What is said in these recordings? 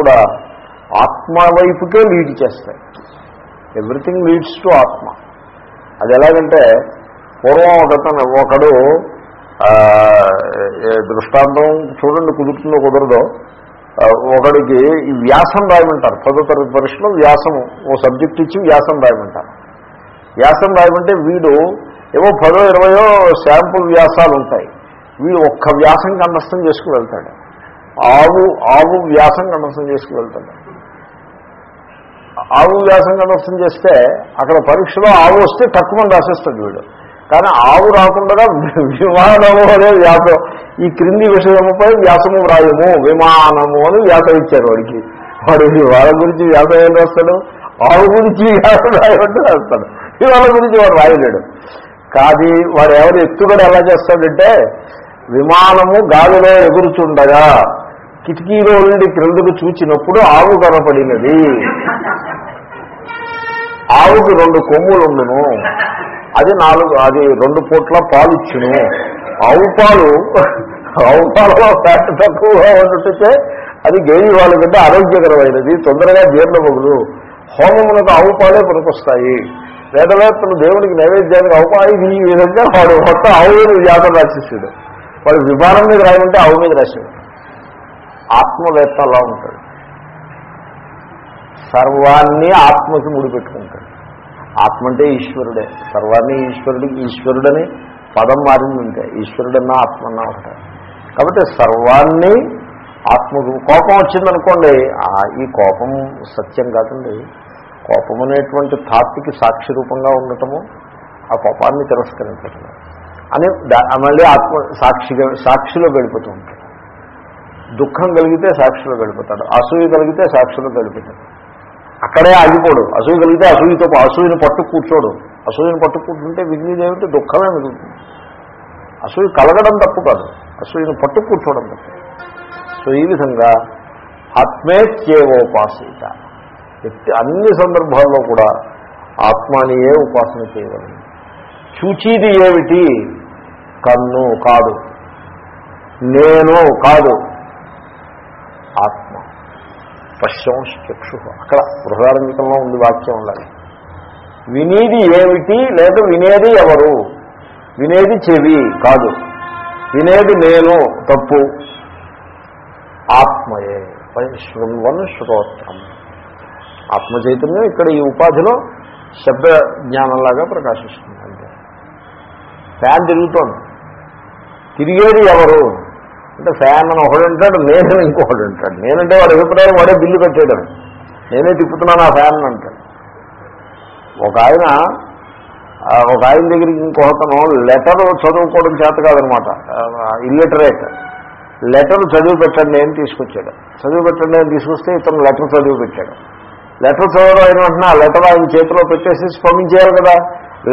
కూడా ఆత్మ వైపుకే లీడ్ చేస్తాయి. ఎవ్రీథింగ్ లీడ్స్ టు ఆత్మ. అది ఎలాగంటే పూర్వం ఒకతను ఒకడు దృష్టాంతం చూడండి కుదురుతుందో కుదరదో ఒకడికి ఈ వ్యాసం రాయమంటారు. పదో తరగతి పరీక్షలో వ్యాసము ఓ సబ్జెక్ట్ ఇచ్చి వ్యాసం రాయమంటారు. వ్యాసం రాయమంటే వీడు ఏవో పదో ఇరవయో శాంపుల్ వ్యాసాలు ఉంటాయి. వీడు ఒక్క వ్యాసం కంఠస్థం చేసుకు వెళ్తాడు. ఆవు ఆవు వ్యాసం కంఠస్థం చేసుకు వెళ్తాడు. ఆవు వ్యాసం కంఠస్థం చేస్తే అక్కడ పరీక్షలో ఆవు వస్తే తక్కువ రాసేస్తాడు వీడు. కానీ ఆవు రాకుండా విమానము అనే వ్యాసం ఈ క్రింది విషయముపై వ్యాసము వ్రాయము విమానము అని వ్యాసం ఇచ్చారు వాడికి. వాడు వాళ్ళ గురించి వ్యాసం ఏం రాస్తాడు? ఆవు గురించి వ్యాసం రాయమంటే రాస్తాడు. వాళ్ళ గురించి వాడు రాయలేడు. కాదు వాడు ఎవరు ఎత్తుగడ ఎలా చేస్తాడంటే విమానము గాలిలో ఎగురుచుండగా కిటికీలో నుండి క్రిందకు చూచినప్పుడు ఆవు కనపడినది. ఆవుకి రెండు కొమ్ములు ఉండును అది నాలుగు అది రెండు పూట్ల పాలు ఇచ్చును ఆవు పాలు ఆవు పాలలో ఫ్యాట్ తక్కువగా ఉన్నట్టుకే అది గేయి వాళ్ళ కంటే ఆరోగ్యకరమైనది తొందరగా జీర్ణమగులు హోమమునకు ఆవు పాలే పనికొస్తాయి. వేదవేత్తలు దేవునికి నైవేద్యానికి ఆవు పాలు ఇది ఈ విధంగా వాడు మొత్తం ఆవు మీద వ్యాసం రాసేసాడు వాడు విమానం మీద రాయమంటే ఆవు మీద రాశాడు. ఆత్మవేత్త అలా ఉంటాడు. సర్వాన్ని ఆత్మకి ముడిపెట్టుకుంటాడు. ఆత్మ అంటే ఈశ్వరుడే. సర్వాన్ని ఈశ్వరుడికి ఈశ్వరుడని పదం మారిందంటే ఈశ్వరుడన్నా ఆత్మన్నా ఒకటే కాబట్టి సర్వాన్ని ఆత్మకు కోపం వచ్చిందనుకోండి ఆ, ఈ కోపం సత్యం కాదండి. కోపం అనేటువంటి థాట్కి సాక్షి రూపంగా ఉండటము ఆ కోపాన్ని తిరస్కరించటం అని మళ్ళీ ఆత్మ సాక్షిగా సాక్షిలో గడిపోతూ ఉంటాడు. దుఃఖం కలిగితే సాక్షిలో గడిపోతాడు అసూయ కలిగితే సాక్షిలో గడిపోతాడు అక్కడే ఆగిపోడు. అసూయ కలిగితే అసూయతో అసూయను పట్టు కూర్చోడు. అసూయను పట్టు కూర్చుంటే మిగిలింది ఏమిటి? దుఃఖమే మిగులుతుంది. అసూయ కలగడం తప్పు కాదు. అసూయను పట్టు కూర్చోవడం తప్పు. సో ఈ విధంగా ఆత్మేత్యేవోపాసిత వ్యక్తి అన్ని సందర్భాల్లో కూడా ఆత్మానియే ఉపాసన చేయగలరు చూచిది ఏమిటి? కన్ను కాదు. నేను కాదు. ఆత్మ. పశ్యం అక్కడ బృహదారంగికంలో ఉంది వాక్యం ఉండాలి వినేది ఏమిటి లేదా వినేది ఎవరు? వినేది చెవి కాదు. వినేది నేను తప్పు. ఆత్మయే. శృణ్వన్ శ్రోత్రం. ఆత్మ చైతన్యం ఇక్కడ ఈ ఉపాధిలో శబ్ద జ్ఞానంలాగా ప్రకాశిస్తుంది. అంటే ఫ్యాన్ తిరుగుతోంది. తిరిగేది ఎవరు? అంటే ఫ్యాన్ అని ఒకడు ఉంటాడు నేను ఇంకొకడు ఉంటాడు. నేనంటే వాడు అభిప్రాయం వాడే బిల్లు కట్టేయడం. నేనే తిప్పుతున్నాను ఆ ఫ్యాన్ అంటాడు. ఒక ఆయన ఒక ఆయన దగ్గరికి ఇంకొకతను లెటర్ చదువుకోవడం చేత కాదనమాట. ఇల్లిటరేట్ లెటర్ చదివి పెట్టండి అని తీసుకొచ్చాడు. చదివి పెట్టండి అని తీసుకొస్తే ఇతను లెటర్ చదివి పెట్టాడు. లెటర్ చదవడం అయిన వెంటనే ఆ లెటర్ ఆయన చేతిలో పెట్టేసి పంపించేయాలి కదా.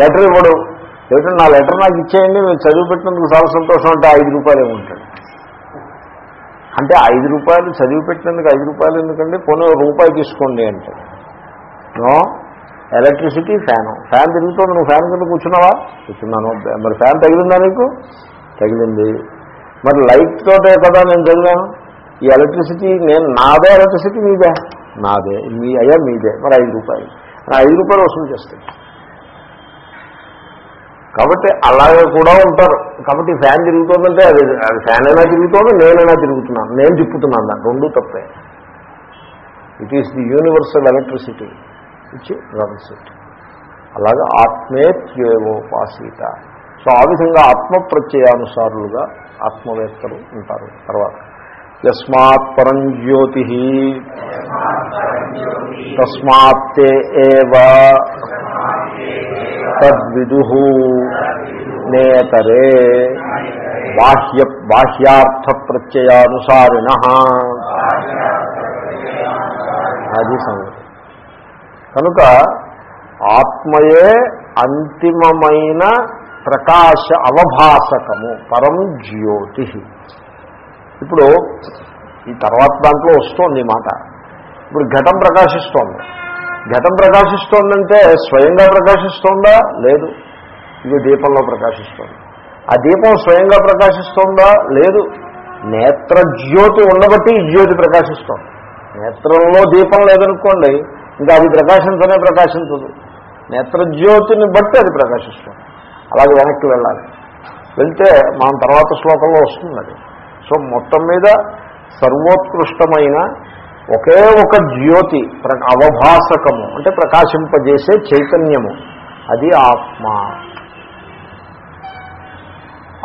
లెటర్ ఇవ్వడు. ఏమిటంటే నా లెటర్ నాకు ఇచ్చేయండి మీరు చదివి పెట్టినందుకు చాలా సంతోషం అంటే ఐదు రూపాయలు ఏముంటాడు అంటే ఐదు రూపాయలు చదివి పెట్టినందుకు ఐదు రూపాయలు ఎందుకంటే పోనీ రూపాయి తీసుకోండి అంటే. నో? Electricity fan. ఫ్యాన్ తిరుగుతుంది. నువ్వు ఫ్యాన్ కింద కూర్చున్నావా? కూర్చున్నాను. మరి ఫ్యాన్ తగిలిందా నీకు? తగిలింది. మరి లైట్ తోటే కదా నేను చదివాను ఈ ఎలక్ట్రిసిటీ నేను నాదే ఎలక్ట్రిసిటీ మీదే నాదే. మీ అయ్యా మీదే. మరి ఐదు రూపాయలు. మరి ఐదు రూపాయలు వసూలు చేస్తాయి. కాబట్టి అలాగే కూడా ఉంటారు. కాబట్టి ఫ్యాన్ తిరుగుతుందంటే అది అది ఫ్యాన్ అయినా తిరుగుతుంది నేనైనా తిరుగుతున్నాను. నేను తిప్పుతున్నాను దాన్ని. రెండూ తప్పే. It is the universal electricity ఇచ్చి రన్స్ ఇట్ అలాగా ఆత్మేత్యేవోపాసీత సో ఆ విధంగా ఆత్మ ప్రత్యయానుసారులుగా ఆత్మవేత్తలు ఉంటారు తర్వాత. యస్మాత్ పరం జ్యోతి. తస్మాత్తే ఏవ తద్విదు నేతరే బాహ్య బాహ్యార్థ ప్రత్యయానుసారిణ అది సంగతి. కనుక ఆత్మయే అంతిమమైన ప్రకాశ అవభాసకము పరం జ్యోతి. ఇప్పుడు ఈ తర్వాత దాంట్లో వస్తోంది మాట. ఇప్పుడు ఘటం ప్రకాశిస్తోంది. ఘటం ప్రకాశిస్తోందంటే స్వయంగా ప్రకాశిస్తోందా? లేదు. ఇది దీపంలో ప్రకాశిస్తోంది. ఆ దీపం స్వయంగా ప్రకాశిస్తోందా? లేదు. నేత్రజ్యోతి ఉండబట్టి జ్యోతి ప్రకాశిస్తోంది. నేత్రంలో దీపం లేదనుకోండి ఇంకా అది ప్రకాశించనే ప్రకాశించదు. నేత్రజ్యోతిని బట్టి అది ప్రకాశిస్తుంది. అలాగే వెనక్కి వెళ్ళాలి. వెళ్తే మనం తర్వాత శ్లోకంలో వస్తుంది అది. సో మొత్తం మీద సర్వోత్కృష్టమైన ఒకే ఒక జ్యోతి ప్ర- అవభాసకము అంటే ప్రకాశింపజేసే చైతన్యము. అది ఆత్మ.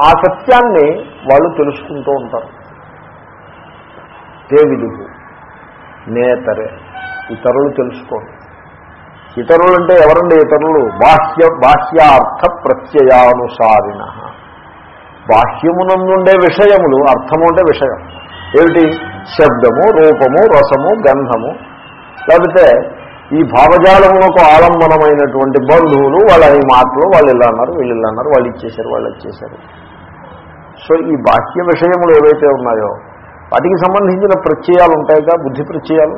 ఆ సత్యాన్ని వాళ్ళు తెలుసుకుంటూ ఉంటారు. తే నేతరే ఇతరులు తెలుసుకోండి ఇతరులు అంటే ఎవరండి ఇతరులు? బాహ్య బాహ్యార్థ ప్రత్యయానుసారిణ. బాహ్యమునందుండే విషయములు అర్థము అంటే విషయం. ఏమిటి? శబ్దము రూపము రసము గంధము. లేకపోతే ఈ భావజాలమునకు ఆలంబనమైనటువంటి బంధువులు వాళ్ళ ఈ మాటలు వాళ్ళు ఇలా అన్నారు వీళ్ళు ఇలా అన్నారు వాళ్ళు ఇచ్చేశారు వాళ్ళు ఇచ్చేశారు సో ఈ బాహ్య విషయములు ఏవైతే ఉన్నాయో వాటికి సంబంధించిన ప్రత్యయాలు ఉంటాయిగా బుద్ధి ప్రత్యయాలు?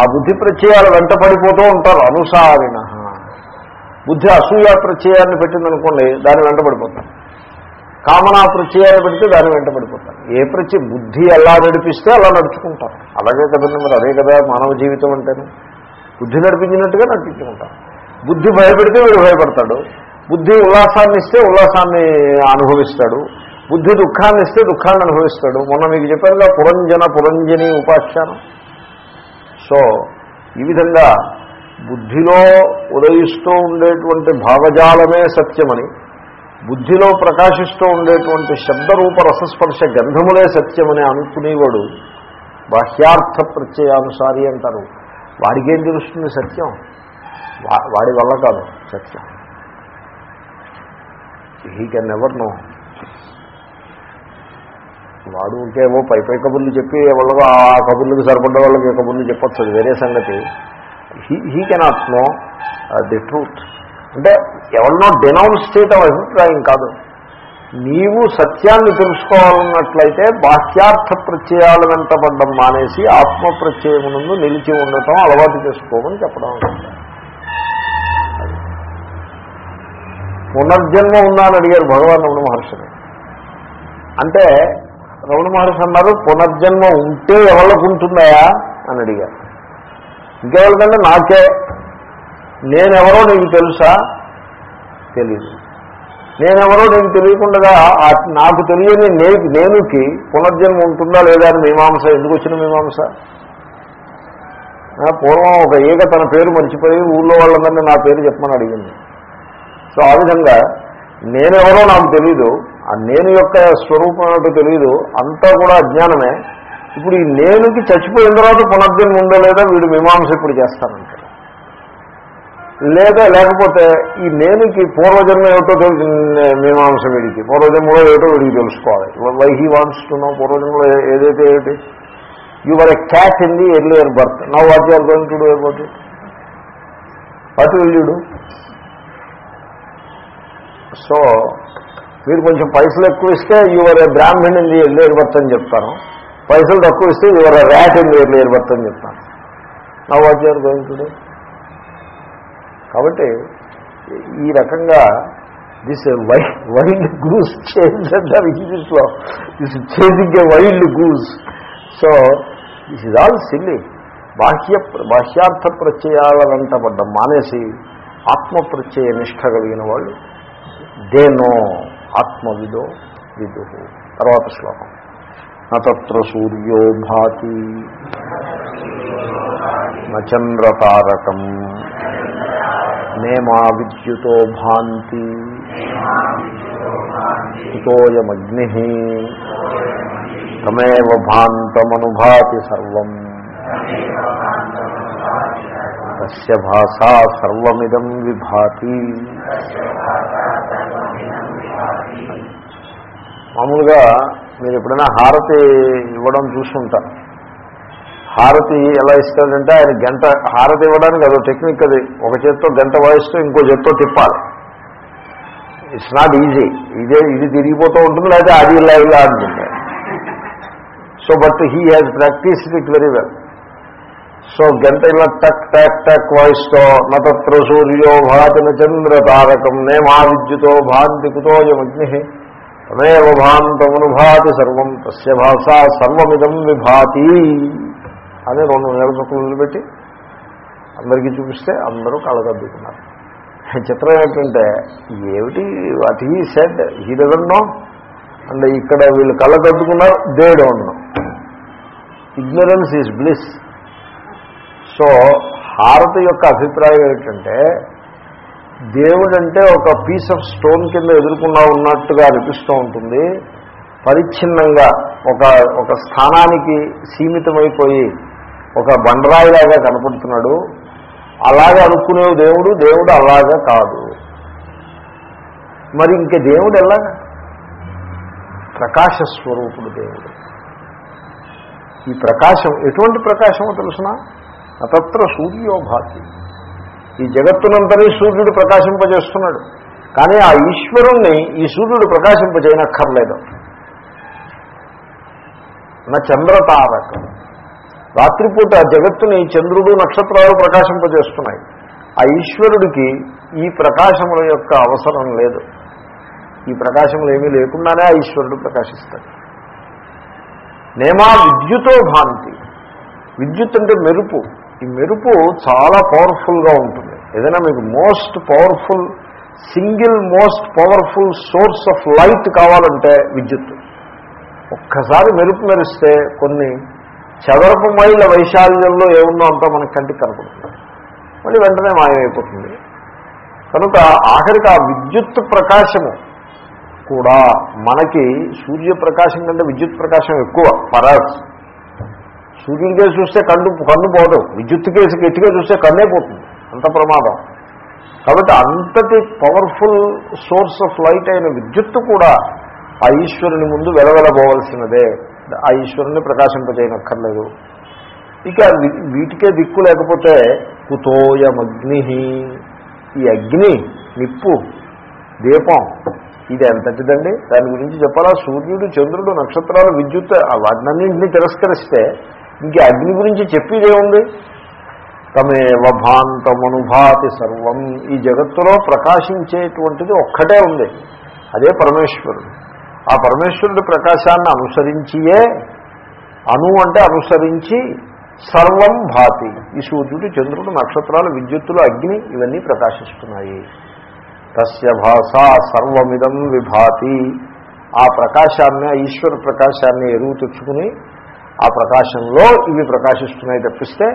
ఆ బుద్ధి ప్రత్యయాలు వెంట పడిపోతూ ఉంటారు అనుసారిణ బుద్ధి అసూయ ప్రత్యయాన్ని పెట్టిందనుకోండి దాని వెంట పడిపోతారు. కామనా ప్రత్యయాలు పెడితే దాని వెంట పడిపోతారు. ఏ ప్రత్యయ బుద్ధి ఎలా నడిపిస్తే అలా నడుచుకుంటారు. అలాగే కదండి మరి అదే కదా మానవ జీవితం అంటేనే. బుద్ధి నడిపించినట్టుగా నడిపించుకుంటారు. బుద్ధి భయపెడితే వీడు భయపడతాడు. బుద్ధి ఉల్లాసాన్ని ఇస్తే ఉల్లాసాన్ని అనుభవిస్తాడు. బుద్ధి దుఃఖాన్ని ఇస్తే దుఃఖాన్ని అనుభవిస్తాడు. మొన్న మీకు చెప్పారుగా పురంజన పురంజని ఉపాఖ్యానం. సో ఈ విధంగా బుద్ధిలో ఉదయిస్తూ ఉండేటువంటి భావజాలమే సత్యమని బుద్ధిలో ప్రకాశిస్తూ ఉండేటువంటి శబ్దరూప రసస్పర్శ గంధములే సత్యమని అనుకునేవాడు బాహ్యార్థ ప్రత్యయానుసారి అంటారు. వాడికేం తెలుస్తుంది సత్యం? వా- వాడి వల్ల కాదు సత్యం. హీ కెన్ ఎవర్ నో వాడు ఇంకేమో పై పై కబుర్లు చెప్పి వాళ్ళకు ఆ కబుర్లకు సరిపడ్డ వాళ్ళకి కబుర్లు చెప్పొచ్చు. వేరే సంగతి. He he cannot know the truth అంటే ఎవరినో డెనౌన్స్ చేయటం అభిప్రాయం కాదు. నీవు సత్యాన్ని తెలుసుకోవాలన్నట్లయితే బాహ్యార్థ ప్రత్యయాల వెంటబడ్డం మానేసి ఆత్మ ప్రత్యయమునందు నిలిచి ఉండటం అలవాటు చేసుకోమని చెప్పడం పునర్జన్మ ఉందని అని అడిగారు భగవాన్ రమణ మహర్షిని అంటే రమణ మహర్షి అన్నారు పునర్జన్మ ఉంటే ఎవరికి ఉంటుందా అని అడిగారు. ఇంకెవరికంటే నాకే. నేనెవరో నీకు తెలుసా? తెలీదు. నేనెవరో నీకు తెలియకుండా నాకు తెలియని నే- నేనుకి పునర్జన్మ ఉంటుందా లేదా అని మీమాంస ఎందుకు వచ్చిన మీమాంస? పూర్వం ఒక ఈగ తన పేరు మర్చిపోయి ఊళ్ళో వాళ్ళందరినీ నా పేరు చెప్పమని అడిగింది. సో ఆ విధంగా నేనెవరో నాకు తెలియదు ఆ నేను యొక్క స్వరూపం ఏమిటో తెలియదు అంతా కూడా అజ్ఞానమే. ఇప్పుడు ఈ నేనుకి చచ్చిపోయిన తర్వాత పునర్జన్మ ఉందో లేదా వీడు మీమాంస ఇప్పుడు చేస్తానంట? లేదా లేకపోతే ఈ నేనుకి పూర్వజన్మ ఏమిటో తెలుసు మీమాంస వీడికి. పూర్వజన్మలో ఏమిటో వీడికి తెలుసుకోవాలి. Why he wants to know పూర్వజన్మలో ఏ- ఏదైతే ఏమిటి? You are a cat in the earlier birth నా what you're going to do about it what will you do so మీరు కొంచెం పైసలు ఎక్కువ ఇస్తే you're a Brahmin in the earlier birth అని చెప్తాను. పైసలు తక్కువ ఇస్తే you're a rat in the earlier birth అని చెప్తాను. నా what you're going to do కాబట్టి ఈ రకంగా this why wild goose change అంటారు ఇంగ్లీష్లో this changing a wild goose so this is all silly బాహ్య బాహ్యార్థ ప్రత్యయాల వెంటబడ్డం మానేసి ఆత్మ ప్రత్యయ నిష్ట కలిగిన వాళ్ళు. దే నో ఆత్మవిదో విదు తర్వాత శ్లోకం. నత్ర సూర్యో భాతి. నచంద్రతారకం నేమా విద్యుతో భాంతి. కుతోయమగ్ని. తమేవ భాంతమనుభాతి సర్వం. తస్య భాషా సర్వమిదం విభాతి. మామూలుగా మీరు ఎప్పుడైనా హారతి ఇవ్వడం చూసుంటారు హారతి ఎలా ఇస్తాడంటే ఆయన గంట హారతి ఇవ్వడానికి అదో టెక్నిక్ అది. ఒక చేత్తో గంట వాయిస్తూ ఇంకో చేత్తో తిప్పాలి. ఇట్స్ నాట్ ఈజీ ఇదే ఇది తిరిగిపోతూ ఉంటుంది లేకపోతే అది ఇలా ఇలా అంటుంది. So but he has practised it very well so గంట ఇలా టక్ టక్ టక్ వాయిస్తో నత్ర సూర్యో భాతిన చంద్ర తారకం నేమా విద్యుతో భాంతి కుతోయమగ్ని తమేవ భాంతమనుభాతి సర్వం తస్య భాషా సర్వమిదం విభాతి. అదే రెండు నీళ్ళ చుక్కలు వదిలిపెట్టి అందరికీ చూపిస్తే అందరూ కళ్ళగద్దుకున్నారు చిత్రం ఏంటంటే ఏమిటి what he said? He doesn't know. And ఇక్కడ వీళ్ళు కళ్ళగద్దుకున్నారు they don't know. Ignorance is bliss so హారతి యొక్క అభిప్రాయం ఏంటంటే దేవుడంటే ఒక పీస్ ఆఫ్ స్టోన్ కింద ఎదుర్కొన్నా ఉన్నట్టుగా అనిపిస్తూ ఉంటుంది. పరిచ్ఛిన్నంగా ఒక ఒక స్థానానికి సీమితమైపోయి ఒక బండరాయిలాగా కనపడుతున్నాడు. అలాగే అనుకునే దేవుడు దేవుడు అలాగా కాదు. మరి ఇంక దేవుడు ఎలాగా ప్రకాశ స్వరూపుడు దేవుడు. ఈ ప్రకాశం ఎటువంటి ప్రకాశమో తెలుసిన? అతత్ర సూర్యోభాతి. ఈ జగత్తునంతనే సూర్యుడు ప్రకాశింపజేస్తున్నాడు. కానీ ఆ ఈశ్వరుణ్ణి ఈ సూర్యుడు ప్రకాశింపజేయనక్కర్లేదు. నా చంద్రతారకం. రాత్రిపూట జగత్తుని చంద్రుడు నక్షత్రాలు ప్రకాశింపజేస్తున్నాయి. ఆ ఈశ్వరుడికి ఈ ప్రకాశముల యొక్క అవసరం లేదు. ఈ ప్రకాశములు ఏమీ లేకుండానే ఆ ఈశ్వరుడు ప్రకాశిస్తాడు. నేమా విద్యుతో భాంతి. విద్యుత్ అంటే మెరుపు. ఈ మెరుపు చాలా పవర్ఫుల్గా ఉంటుంది. ఏదైనా మీకు most powerful single most powerful source of light కావాలంటే విద్యుత్. ఒక్కసారి మెరుపు మెరిస్తే కొన్ని చదరపు మైళ్ళ వైశాల్యంలో ఏముందో అంతా మనకి కంటికి కనపడుతుంది. మళ్ళీ వెంటనే మాయమైపోతుంది. కనుక ఆఖరికి ఆ విద్యుత్ ప్రకాశము కూడా మనకి సూర్యప్రకాశం కంటే విద్యుత్ ప్రకాశం ఎక్కువ పరాస్. సూర్యుడి కేసు చూస్తే కళ్ళు కన్ను పోవడం విద్యుత్ కేసు గట్టిగా చూస్తే కన్నే పోతుంది. అంత ప్రమాదం. కాబట్టి అంతటి పవర్ఫుల్ సోర్స్ ఆఫ్ లైట్ అయిన విద్యుత్తు కూడా ఆ ఈశ్వరుని ముందు వెలవెలబోవలసినదే. ఆ ఈశ్వరుని ప్రకాశింపజేయనక్కర్లేదు. ఇక వీటికే దిక్కు లేకపోతే కుతోయమగ్ని. ఈ అగ్ని నిప్పు దీపం ఇది ఎంతటిదండి? దాని గురించి చెప్పాలా? సూర్యుడు చంద్రుడు నక్షత్రాలు విద్యుత్ వాటినన్నింటినీ తిరస్కరిస్తే ఇంక అగ్ని గురించి చెప్పేదేముంది? తమేవ భాంతమనుభాతి సర్వం. ఈ జగత్తులో ప్రకాశించేటువంటిది ఒక్కటే ఉంది. అదే పరమేశ్వరుడు. ఆ పరమేశ్వరుడి ప్రకాశాన్ని అనుసరించియే అను అంటే అనుసరించి సర్వం భాతి. ఈ సూర్యుడు చంద్రుడు నక్షత్రాలు విద్యుత్తులు అగ్ని ఇవన్నీ ప్రకాశిస్తున్నాయి. తస్య భాష సర్వమిదం విభాతి. ఆ ప్రకాశాన్ని ఈశ్వర ప్రకాశాన్ని ఎరువు తెచ్చుకుని ఆ ప్రకాశంలో ఇవి ప్రకాశిస్తున్నాయి తప్పిస్తే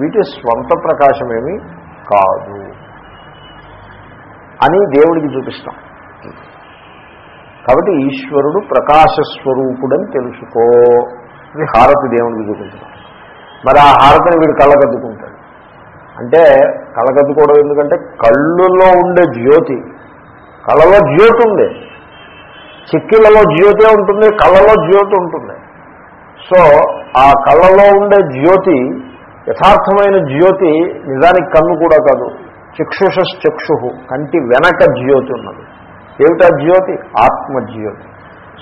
వీటి స్వంత ప్రకాశమేమి కాదు అని దేవుడికి చూపిస్తాం. కాబట్టి ఈశ్వరుడు ప్రకాశస్వరూపుడని తెలుసుకో. ఇది హారతి దేవుడికి చూపించడం. మరి ఆ హారతిని వీడు కళ్ళగద్దుకుంటాడు అంటే కళ్ళగద్దుకోవడం ఎందుకంటే కళ్ళులో ఉండే జ్యోతి కళ్ళలో జ్యోతి ఉంది చిక్కిళ్ళలో జ్యోతి ఉంటుంది కళ్ళలో జ్యోతి ఉంటుంది. సో ఆ కళ్ళలో ఉండే జ్యోతి యథార్థమైన జ్యోతి నిజానికి కన్ను కూడా కాదు. చక్షుషశ్చక్షు కంటి వెనక జ్యోతి ఉన్నది. ఏమిటా జ్యోతి? ఆత్మజ్యోతి.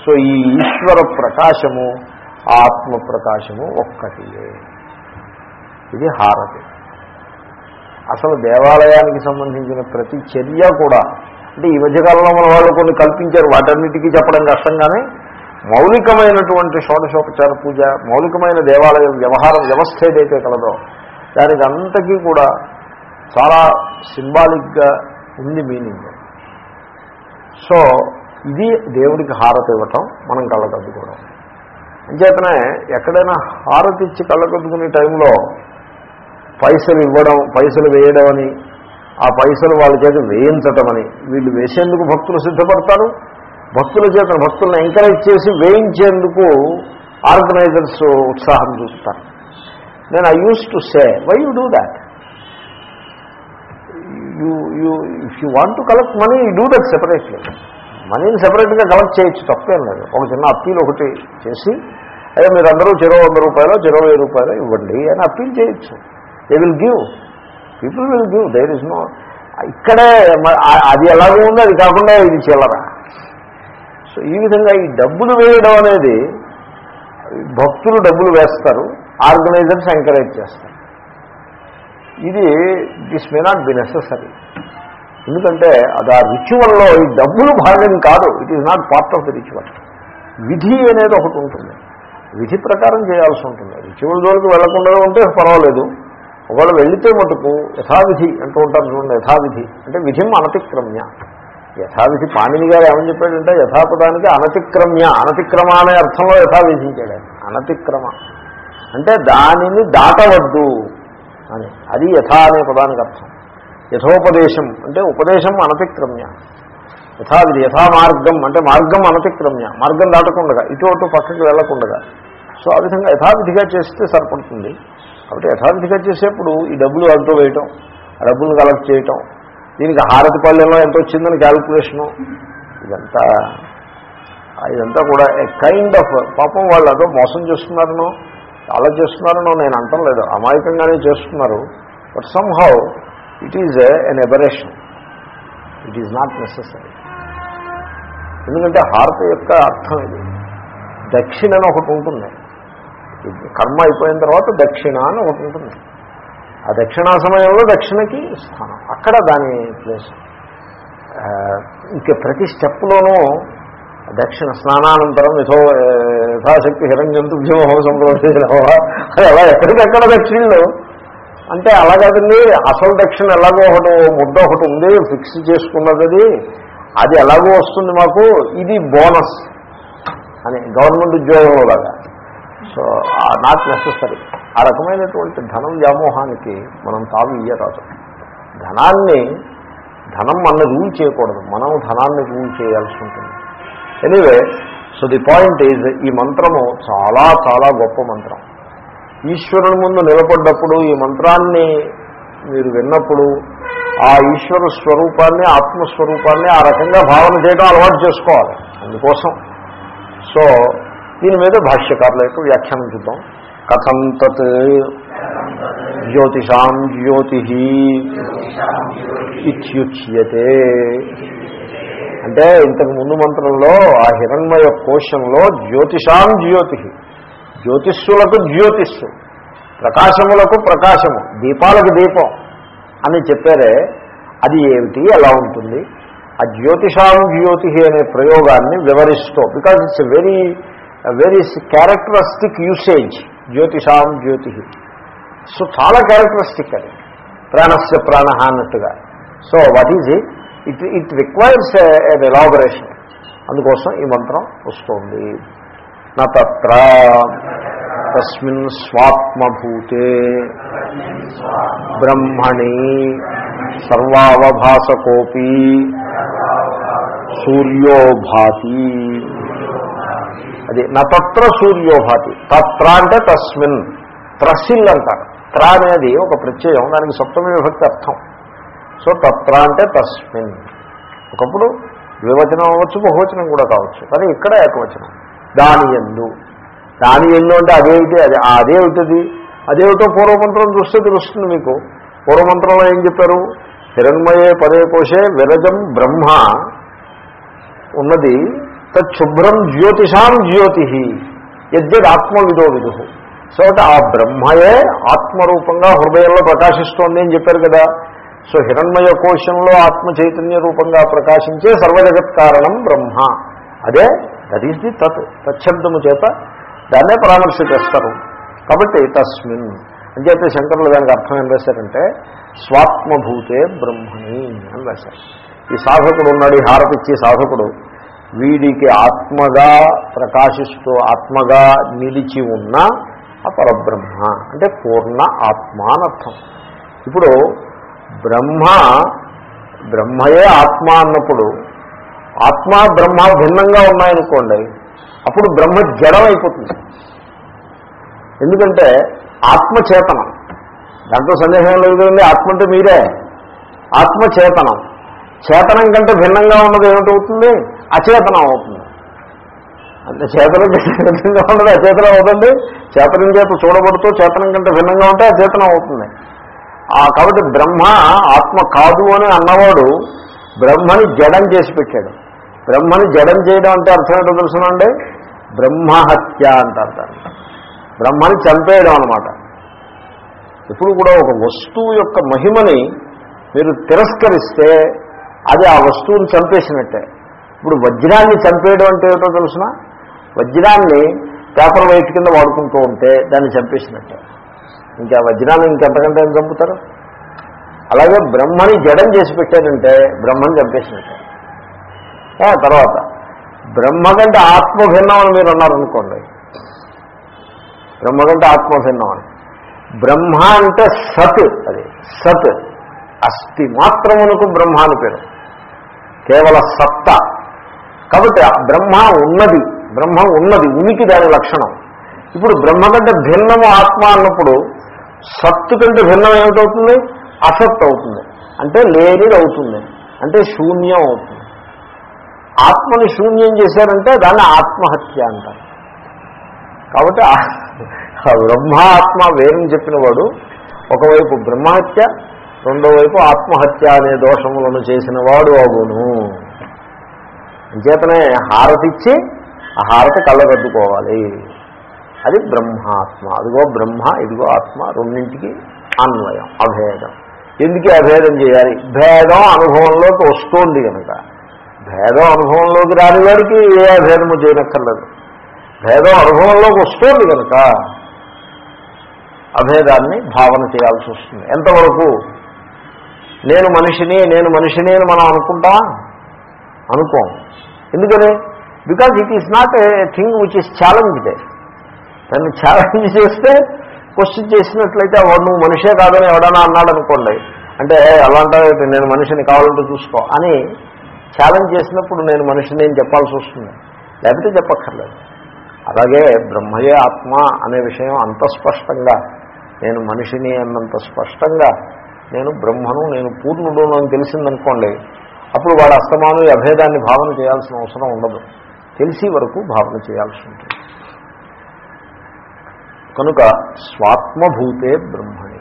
సో ఈ ఈశ్వర ప్రకాశము ఆత్మ ప్రకాశము ఒక్కటి ఇది హారతి. అసలు దేవాలయానికి సంబంధించిన ప్రతి చర్య కూడా అంటే ఈ మధ్యకాలంలో మన వాళ్ళు కొన్ని కల్పించారు వాటన్నిటికీ చెప్పడం కష్టంగానే మౌలికమైనటువంటి షోడశోపచార పూజ మౌలికమైన దేవాలయం వ్యవహారం వ్యవస్థ ఏదైతే కలదో దానికి అంతకీ కూడా చాలా సింబాలిక్గా ఉంది మీనింగ్. సో ఇది దేవుడికి హారతి ఇవ్వటం మనం కళ్ళకద్దుకోవడం. అంచేతనే ఎక్కడైనా హారతి ఇచ్చి కళ్ళకద్దుకునే టైంలో పైసలు ఇవ్వడం పైసలు వేయడం అని ఆ పైసలు వాళ్ళ చేత వేయించటం అని వీళ్ళు వేసేందుకు భక్తులు సిద్ధపడతారు. భక్తుల చేత భక్తులను ఎంకరేజ్ చేసి వేయించేందుకు ఆర్గనైజర్స్ ఉత్సాహం చూస్తారు నేను I use to say why you do that you you if you want to collect money you do that separately మనీని సెపరేట్గా కలెక్ట్ చేయొచ్చు తప్పేం లేదు. ఒక చిన్న అప్పీల్ ఒకటి చేసి అదే మీరు అందరూ చెరో వంద రూపాయలు చెరో వెయ్యి రూపాయలు ఇవ్వండి అని అప్పీల్ చేయొచ్చు. They will give people will give there is no ఇక్కడే మ- అది ఎలాగో ఉంది అది కాకుండా ఇది చిల్లరా. సో ఈ విధంగా ఈ డబ్బులు వేయడం అనేది భక్తులు డబ్బులు వేస్తారు ఆర్గనైజర్స్ ఎంకరేజ్ చేస్తారు. ఇది this may not be necessary ఎందుకంటే అది ఆ రిచువల్లో ఈ డబ్బులు భాగం కాదు. It is not part of the ritual విధి అనేది ఒకటి ఉంటుంది. విధి ప్రకారం చేయాల్సి ఉంటుంది. రిచువల్ జోలికి వెళ్ళకుండా ఉంటే పర్వాలేదు. ఒకవేళ వెళితే మటుకు యథావిధి అంటూ ఉంటారు చూడండి యథావిధి. అంటే విధిం అనతిక్రమ్య. యథావిధి పాణిని గారు ఏమని చెప్పాడంటే యథాపదానికి అనతిక్రమ్య. అనతిక్రమ అనే అర్థంలో యథావిధించాడు అనతిక్రమ. అంటే దానిని దాటవద్దు. అని. అది యథా అనే పదానికి అర్థం. యథోపదేశం అంటే ఉపదేశం అనతిక్రమ్య. యథావిధి యథా మార్గం అంటే మార్గం అనతిక్రమ్య. మార్గం దాటకుండగా ఇటు అటు పక్కకి వెళ్ళకుండగా సో ఆ విధంగా యథావిధిగా చేస్తే సరిపడుతుంది. కాబట్టి యథావిధిగా చేసేప్పుడు ఈ డబ్బులు అంటూ వేయటం ఆ డబ్బులు కలెక్ట్ చేయటం దీనికి హారతి పల్లెల్లో ఎంత వచ్చిందని క్యాల్కులేషను ఇదంతా ఇదంతా కూడా ఏ కైండ్ ఆఫ్ పాపం వాళ్ళు అదో మోసం చేస్తున్నారనో అలా చేస్తున్నారనో నేను అంటం లేదు అమాయకంగానే చేస్తున్నారు. But somehow it is an aberration it is not necessary ఎందుకంటే హారత యొక్క అర్థం ఇది. దక్షిణ అని ఒకటి ఉంటుంది. కర్మ అయిపోయిన తర్వాత దక్షిణ అని ఒకటి ఉంటుంది. ఆ దక్షిణా సమయంలో దక్షిణకి స్థానం. అక్కడ దాని ప్లేస్ ఇంకా ప్రతి స్టెప్లోనూ దక్షిణ స్నానానంతరం యథో యథాశక్తి హిరణ్యంతు భీమహో సంప్రదించిన అది అలా ఎక్కడికక్కడ దక్షిణలు. అంటే అలా కాదండి అసలు దక్షిణ ఎలాగో ఒకటి ముద్ద ఒకటి ఉంది ఫిక్స్ చేసుకున్నది అది అది ఎలాగో వస్తుంది మాకు ఇది బోనస్ అని గవర్నమెంట్ ఉద్యోగంలో లాగా. సో నాట్ నెససరీ ఆ రకమైనటువంటి ధనం వ్యామోహానికి మనం తాము ఇయ్యరాదు. ధనాన్ని ధనం మన రూల్ చేయకూడదు. మనం ధనాన్ని రూల్ చేయాల్సి ఉంటుంది. Anyway so the point is ఈ మంత్రము చాలా చాలా గొప్ప మంత్రం. ఈశ్వరుని ముందు నిలబడ్డప్పుడు ఈ మంత్రాన్ని మీరు విన్నప్పుడు ఆ ఈశ్వర స్వరూపాన్ని ఆత్మస్వరూపాన్ని ఆ రకంగా భావన చేయడం అలవాటు చేసుకోవాలి. అందుకోసం. సో దీని మీద భాష్యకారుల యొక్క వ్యాఖ్యానం చూద్దాం. కథం తత్ జ్యోతిషాం జ్యోతి ఇత్యుచ్యతే. అంటే ఇంతకు ముందు మంత్రంలో ఆ హిరణ్మయ కోశంలో జ్యోతిషాం జ్యోతి జ్యోతిష్సులకు జ్యోతిష్సు ప్రకాశములకు ప్రకాశము. దీపాలకు దీపం అని చెప్పారే అది ఏమిటి? ఎలా ఉంటుంది. ఆ జ్యోతిషాం జ్యోతి అనే ప్రయోగాన్ని వివరిస్తూ because it's very very characteristic usage జ్యోతిషాం జ్యోతి సో చాలా క్యారెక్టరిస్టిక్ అది. ప్రాణస్య ప్రాణ అన్నట్టుగా. So what is it it it requires an elaboration అందుకోసం ఈ మంత్రం వస్తుంది. నత్ర తస్మిన్ స్వాత్మభూతే బ్రహ్మణి సర్వావభాసకోపి సూర్యోభాతి అది నత్ర సూర్యోభాతి తత్ర అంటే తస్మిన్. త్రసిల్ అంటారు. త్ర అనేది ఒక ప్రత్యయం. దానికి సప్తమే విభక్తి అర్థం. సో తత్ర అంటే తస్మిన్. ఒకప్పుడు ద్వివచనం అవ్వచ్చు బహువచనం కూడా కావచ్చు. కానీ ఇక్కడ ఏకవచనం. దాని ఎందు. దాని ఎందు అంటే అదేమిటి అది అదేమిటది అదేమిటో పూర్వమంత్రం చూస్తే తెలుస్తుంది మీకు. పూర్వమంత్రంలో ఏం చెప్పారు? హిరణ్మయే పదే కోశే విరజం బ్రహ్మ. ఉన్నది. తచ్చుభ్రం జ్యోతిషాం జ్యోతి యద్యద్ ఆత్మవిదో విదు. సో అంటే ఆ బ్రహ్మయే ఆత్మరూపంగా హృదయంలో ప్రకాశిస్తోంది అని చెప్పారు కదా. సో హిరణ్మయ కోశంలో ఆత్మ చైతన్య రూపంగా ప్రకాశించే సర్వజగత్ కారణం బ్రహ్మ. అదే దట్ ఈస్ ది తత్ తచ్చబ్దము చేత దాన్నే పరామర్శ చేస్తారు. కాబట్టి తస్మిన్. అంచేతే శంకరులు దానికి అర్థం ఏం రాశారంటే స్వాత్మభూతే బ్రహ్మణి అని రాశారు. ఈ సాధకుడు ఉన్నాడు ఈ సాధకుడు. వీడికి ఆత్మగా ప్రకాశిస్తూ ఆత్మగా నిలిచి ఉన్న ఆ పరబ్రహ్మ. అంటే పూర్ణ ఆత్మ అర్థం. ఇప్పుడు బ్రహ్మ బ్రహ్మయే ఆత్మ అన్నప్పుడు ఆత్మ బ్రహ్మ భిన్నంగా ఉన్నాయనుకోండి అప్పుడు బ్రహ్మ జడం అయిపోతుంది ఎందుకంటే ఆత్మ చేతనం దాంట్లో సందేహం లేదు కదండి ఆత్మ అంటే మీరే. ఆత్మచేతనం. చేతనం కంటే భిన్నంగా ఉన్నది ఏమిటవుతుంది? అచేతనం అవుతుంది. అంటే చేతనం కంటే భిన్నంగా ఉన్నది అచేతనం అవుతుంది. చేతనం చేత చూడబడుతూ చేతనం కంటే భిన్నంగా ఉంటే అచేతనం అవుతుంది. కాబట్టి బ్రహ్మ ఆత్మ కాదు అని అన్నవాడు బ్రహ్మని జడం చేసి పెట్టాడు. బ్రహ్మని జడం చేయడం అంటే అర్థం ఏంటో తెలుసునండి? బ్రహ్మహత్య అంటారు దాన్ని బ్రహ్మని చంపేయడం అనమాట ఎప్పుడు కూడా ఒక వస్తువు యొక్క మహిమని మీరు తిరస్కరిస్తే అది ఆ వస్తువుని చంపేసినట్టే. ఇప్పుడు వజ్రాన్ని చంపేయడం అంటే ఏమిటో తెలుసిన? వజ్రాన్ని పేపర్ వెయిట్ కింద వాడుకుంటూ ఉంటే దాన్ని చంపేసినట్టే. ఇంకా వజ్రాలు ఇంకెంతకంటే ఏం చంపుతారు? అలాగే బ్రహ్మని జడం చేసి పెట్టారంటే బ్రహ్మని చంపేసినట్టే. తర్వాత బ్రహ్మ కంటే ఆత్మ భిన్నం అని మీరు అన్నారనుకోండి. బ్రహ్మ కంటే ఆత్మ భిన్నం అని. బ్రహ్మ అంటే సత్ అది సత్ అస్థి మాత్రమునకు బ్రహ్మ అని పేరు. కేవల సత్త. కాబట్టి బ్రహ్మ ఉన్నది బ్రహ్మ ఉన్నది ఉనికి దాని లక్షణం. ఇప్పుడు బ్రహ్మ కంటే భిన్నము ఆత్మ అన్నప్పుడు సత్తు కంటే భిన్నం ఏమిటవుతుంది? అసత్ అవుతుంది. అంటే లేనిది అవుతుంది. అంటే శూన్యం అవుతుంది. ఆత్మని శూన్యం చేశారంటే దాన్ని ఆత్మహత్య అంటారు. కాబట్టి బ్రహ్మాత్మ ఆత్మ వేరని చెప్పిన వాడు ఒకవైపు బ్రహ్మహత్య రెండో వైపు ఆత్మహత్య అనే దోషములను చేసిన వాడు అగును. అంచేతనే హారతిచ్చి ఆ హారతి కళ్ళగద్దుకోవాలి అది బ్రహ్మాత్మ. అదిగో బ్రహ్మ ఇదిగో ఆత్మ రెండింటికి అన్వయం అభేదం. ఎందుకే అభేదం చేయాలి? భేదం అనుభవంలోకి వస్తోంది కనుక. భేదం అనుభవంలోకి రాని వాడికి ఏ అభేదము చేయనక్కర్లేదు. భేదం అనుభవంలోకి వస్తోంది కనుక అభేదాన్ని భావన చేయాల్సి వస్తుంది. ఎంతవరకు? నేను మనిషిని నేను మనిషిని అని మనం అనుకుంటా? అనుకోం. ఎందుకని? Because it is not a thing which is challenged దాన్ని ఛాలెంజ్ చేస్తే క్వశ్చన్ చేసినట్లయితే వాడు నువ్వు మనిషే కాదని ఎవడన్నా అన్నాడు అనుకోండి. అంటే ఎలా అంటారు నేను మనిషిని కావాలంటే చూసుకో. అని ఛాలెంజ్ చేసినప్పుడు నేను మనిషిని అని చెప్పాల్సి వస్తుంది? లేకపోతే చెప్పక్కర్లేదు. అలాగే బ్రహ్మయే ఆత్మ అనే విషయం అంత స్పష్టంగా నేను మనిషిని అన్నంత స్పష్టంగా నేను బ్రహ్మను నేను పూర్ణుడు అని తెలిసిందనుకోండి అప్పుడు వాడు అస్తమానం అభేదాన్ని భావన చేయాల్సిన అవసరం ఉండదు. తెలిసి వరకు భావన చేయాల్సి ఉంటుంది. కనుక స్వాత్మభూతే బ్రహ్మణి.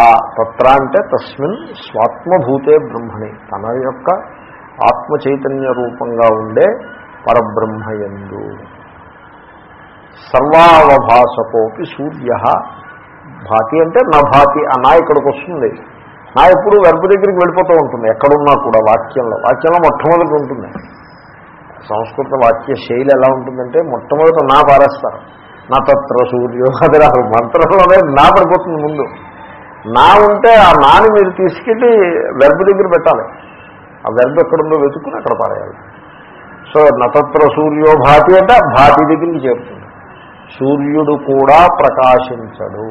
ఆ తత్ర అంటే తస్మిన్ స్వాత్మభూతే బ్రహ్మణి. తన యొక్క ఆత్మ చైతన్య రూపంగా ఉండే పరబ్రహ్మయందు. సర్వావభాసకోపి సూర్య. భాతి అంటే నా భాతి ఆ నా ఇక్కడికి వస్తుంది. నా ఎప్పుడు వెర్బ దగ్గరికి వెళ్ళిపోతూ ఉంటుంది. ఎక్కడున్నా కూడా వాక్యంలో. వాక్యంలో మొట్టమొదటి ఉంటుంది. సంస్కృత వాక్య శైలి ఎలా ఉంటుందంటే మొట్టమొదట నా పారేస్తారు. నతత్ర సూర్యో అది రాదు మంత్రంలోనే నా పడిపోతుంది ముందు. నా ఉంటే ఆ నాని మీరు తీసుకెళ్ళి వెర్బ దగ్గర పెట్టాలి. ఆ వెర్బ్ ఎక్కడుందో వెతుక్కుని అక్కడ పారేయాలి. సో నతత్ర సూర్యో భాతి అంటే భాతి దగ్గరికి చేరుతుంది. సూర్యుడు కూడా ప్రకాశించడు.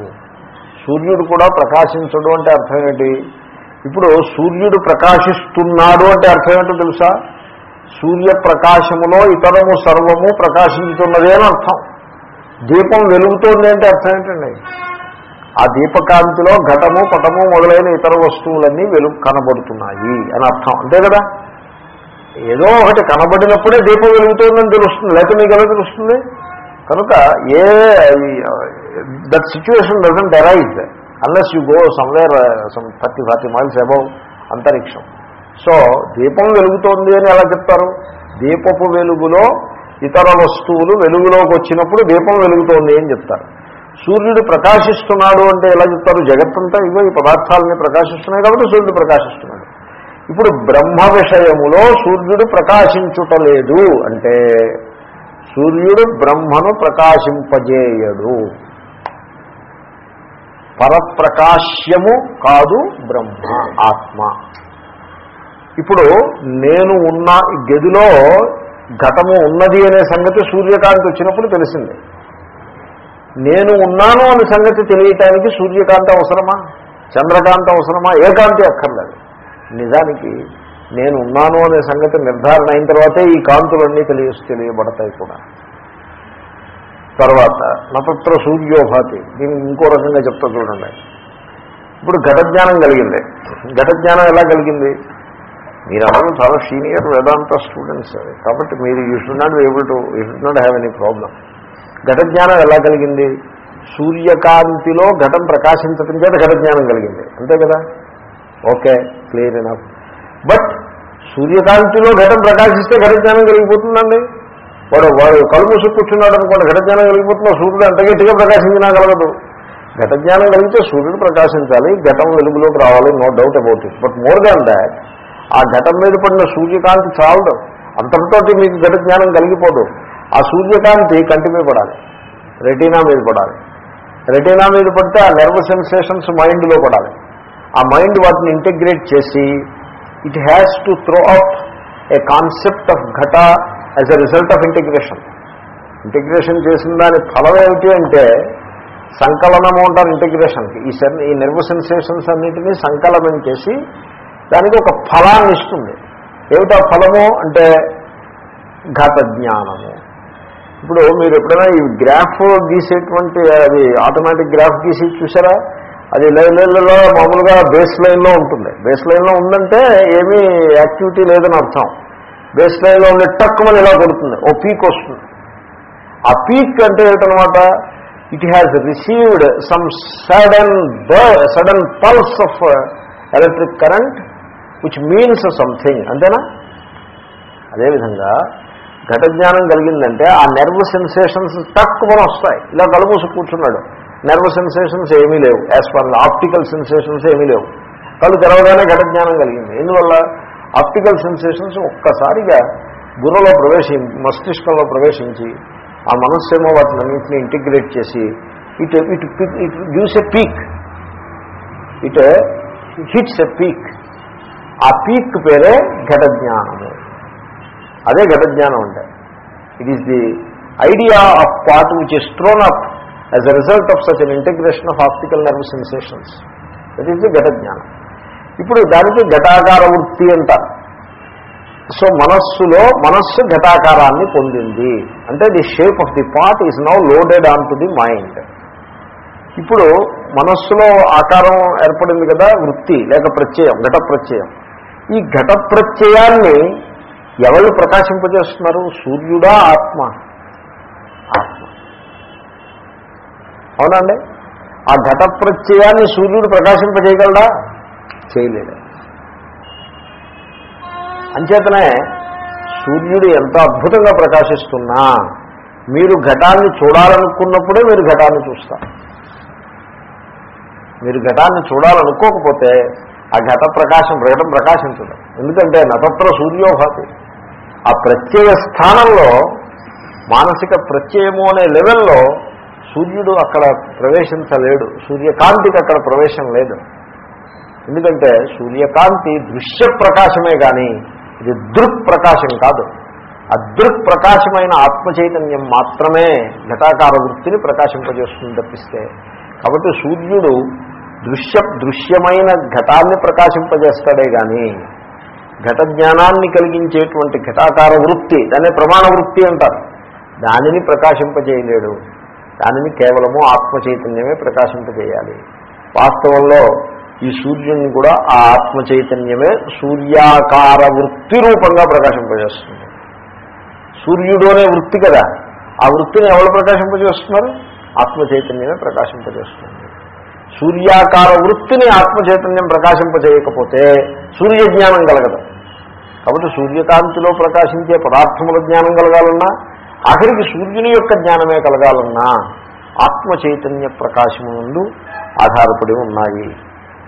సూర్యుడు కూడా ప్రకాశించడు అంటే అర్థం ఏంటి? ఇప్పుడు సూర్యుడు ప్రకాశిస్తున్నాడు అంటే అర్థం ఏంటో తెలుసా? సూర్యప్రకాశములో ఇతరము సర్వము ప్రకాశించుతున్నది అని అర్థం. దీపం వెలుగుతోంది అంటే అర్థం ఏంటండి? ఆ దీపకాంతిలో ఘటము పటము మొదలైన ఇతర వస్తువులన్నీ వెలుగు కనబడుతున్నాయి అని అర్థం. అంతే కదా? ఏదో ఒకటి కనబడినప్పుడే దీపం వెలుగుతోందని తెలుస్తుంది. లేక మీకు ఎలా తెలుస్తుంది? కనుక a that situation doesn't arise unless you go somewhere some thirty forty miles above అంతరిక్షం. సో దీపం వెలుగుతోంది అని ఎలా చెప్తారు? దీపపు వెలుగులో ఇతర వస్తువులు వెలుగులోకి వచ్చినప్పుడు దీపం వెలుగుతోంది అని చెప్తారు. సూర్యుడు ప్రకాశిస్తున్నాడు అంటే ఎలా చెప్తారు? జగత్తంతా ఇవో ఈ పదార్థాలని ప్రకాశిస్తున్నాయి కాబట్టి సూర్యుడు ప్రకాశిస్తున్నాడు. ఇప్పుడు బ్రహ్మ విషయములో సూర్యుడు ప్రకాశించుటలేదు అంటే సూర్యుడు బ్రహ్మను ప్రకాశింపజేయడు. పరప్రకాశ్యము కాదు బ్రహ్మ ఆత్మ. ఇప్పుడు నేను ఉన్న గదిలో ఘటము ఉన్నది అనే సంగతి సూర్యకాంతి వచ్చినప్పుడు తెలిసింది. నేను ఉన్నాను అనే సంగతి తెలియటానికి సూర్యకాంతి అవసరమా? చంద్రకాంతి అవసరమా? ఏ కాంతి అక్కర్లేదు. నిజానికి నేను ఉన్నాను అనే సంగతి నిర్ధారణ అయిన తర్వాతే ఈ కాంతులన్నీ తెలియ తెలియబడతాయి కూడా. తర్వాత నతత్ర సూర్యోభాతి. దీన్ని ఇంకో రకంగా చెప్తా చూడండి. ఇప్పుడు ఘటజ్ఞానం కలిగింది. ఘటజ్ఞానం ఎలా కలిగింది? మీరందరూ చాలా సీనియర్ వేదాంత స్టూడెంట్స్ కాబట్టి మీరు you should not able to you should not have any problem ఘటజ్ఞానం ఎలా కలిగింది? సూర్యకాంతిలో ఘటం ప్రకాశించటం చేత ఘటజ్ఞానం కలిగింది. అంతే కదా? ఓకే క్లియర్ ఎనఫ్ బట్ సూర్యకాంతిలో ఘటం ప్రకాశిస్తే ఘటజ్ఞానం కలిగిపోతుందండి. వాడు వాడు కళ్ళు మూసి కూర్చున్నాడు అనుకోండి ఘటజ్ఞానం కలిగిపోతుందో? సూర్యుడు అంత గట్టిగా ప్రకాశించినా కలగదు. ఘటజ్ఞానం కలిగితే సూర్యుడు ప్రకాశించాలి ఘటం వెలుగులోకి రావాలి no doubt about it but more than that ఆ ఘటం మీద పడిన సూర్యకాంతి చాలదు. అంతటితోటి మీకు ఘట జ్ఞానం కలిగిపోదు. ఆ సూర్యకాంతి కంటి మీద పడాలి. రెటీనా మీద పడాలి. రెటీనా మీద పడితే ఆ నర్వ్ సెన్సేషన్స్ మైండ్లో పడాలి. ఆ మైండ్ వాటిని ఇంటిగ్రేట్ చేసి it has to throw up a concept of ఘట as a result of integration integration చేసిన దాని ఫలం ఏమిటి అంటే సంకలనము అంటారు ఇంటిగ్రేషన్కి ఈ సెన్ ఈ నెర్వ్ సెన్సేషన్స్ అన్నింటినీ సంకలనం చేసి దానికి ఒక ఫలాన్ని ఇస్తుంది. ఏమిటా ఫలము? అంటే ఘట జ్ఞానము ఇప్పుడు మీరు ఎప్పుడైనా ఈ గ్రాఫ్ గీసేటువంటి అది ఆటోమేటిక్ గ్రాఫ్ గీసి చూసారా? అది లైన్లలో మామూలుగా బేస్ లైన్లో ఉంటుంది. బేస్ లైన్లో ఉందంటే ఏమీ యాక్టివిటీ లేదని అర్థం. బేస్ లైన్లో ఉండే టక్కుమని ఇలా కొడుతుంది. ఓ పీక్ వస్తుంది. ఆ పీక్ అంటే ఏమిటనమాట it has received some sudden sudden pulse of electric current which means something అంతేనా? అదేవిధంగా ఘట జ్ఞానం కలిగిందంటే ఆ నెర్వ్ సెన్సేషన్స్ తక్కువ వస్తాయి. ఇలా కలుమూసి కూర్చున్నాడు. నెర్వ్ సెన్సేషన్స్ ఏమీ లేవు. యాజ్ పర్ ఆప్టికల్ సెన్సేషన్స్ ఏమీ లేవు. కళ్ళు తెరవగానే ఘట జ్ఞానం కలిగింది. ఎందువల్ల? ఆప్టికల్ సెన్సేషన్స్ ఒక్కసారిగా గుర్రలో ప్రవేశించి మస్తిష్కంలో ప్రవేశించి ఆ మనస్సేమో వాటిని అన్నింటినీ ఇంటిగ్రేట్ చేసి it it it gives a peak it hits a peak ఆ పీక్ పేరే ఘట జ్ఞానము అదే ఘట జ్ఞానం అంటే. It is the idea of part which is thrown up as a result of such an integration of optical nerve sensations that is the ఘట జ్ఞానం ఇప్పుడు దానికి ఘటాకార వృత్తి అంటారు సో మనస్సులో మనస్సు ఘటాకారాన్ని పొందింది. అంటే the shape of the part is now loaded on to the mind ఇప్పుడు మనస్సులో ఆకారం ఏర్పడింది కదా వృత్తి లేక ప్రత్యయం ఘట ప్రత్యయం ఈ ఘట ప్రత్యయాన్ని ఎవరు ప్రకాశింపజేస్తున్నారు? సూర్యుడా ఆత్మ. ఆత్మ. అవునండి ఆ ఘట ప్రత్యయాన్ని సూర్యుడు ప్రకాశింపజేయగలడా? చేయలేడు. అంచేతనే సూర్యుడు ఎంత అద్భుతంగా ప్రకాశిస్తున్నా మీరు ఘటాన్ని చూడాలనుకున్నప్పుడే మీరు ఘటాన్ని చూస్తారు. మీరు ఘటాన్ని చూడాలనుకోకపోతే ఆ ఘట ప్రకాశం ఘటం ప్రకాశించదు ఎందుకంటే నతత్ర సూర్యోభాతి ఆ ప్రత్యయ స్థానంలో మానసిక ప్రత్యయము అనే లెవెల్లో సూర్యుడు అక్కడ ప్రవేశించలేడు. సూర్యకాంతికి అక్కడ ప్రవేశం లేదు. ఎందుకంటే సూర్యకాంతి దృశ్య ప్రకాశమే కానీ ఇది దృక్ ప్రకాశం కాదు. ఆ దృక్ ప్రకాశమైన ఆత్మ చైతన్యం మాత్రమే ఘటాకార వృత్తిని ప్రకాశింపజేస్తుంది తప్పిస్తే. కాబట్టి సూర్యుడు దృశ్య దృశ్యమైన ఘటాన్ని ప్రకాశింపజేస్తాడే కానీ ఘట జ్ఞానాన్ని కలిగించేటువంటి ఘటాకార వృత్తి దాన్ని ప్రమాణ వృత్తి అంటారు. దానిని ప్రకాశింపజేయలేడు. దానిని కేవలము ఆత్మ చైతన్యమే ప్రకాశింపజేయాలి. వాస్తవంలో ఈ సూర్యుడిని కూడా ఆ ఆత్మ చైతన్యమే సూర్యాకార వృత్తి రూపంగా ప్రకాశింపజేస్తుంది. సూర్యుడు అనే వృత్తి కదా ఆ వృత్తిని ఎవరు ప్రకాశింపజేస్తున్నారు? ఆత్మ చైతన్యమే ప్రకాశింపజేస్తుంది. సూర్యాకార వృత్తిని ఆత్మచైతన్యం ప్రకాశింపజేయకపోతే సూర్యజ్ఞానం కలగదు. కాబట్టి సూర్యకాంతిలో ప్రకాశించే పదార్థముల జ్ఞానం కలగాలన్నా ఆఖరికి సూర్యుని యొక్క జ్ఞానమే కలగాలన్నా ఆత్మ చైతన్య ఆధారపడి ఉన్నాయి.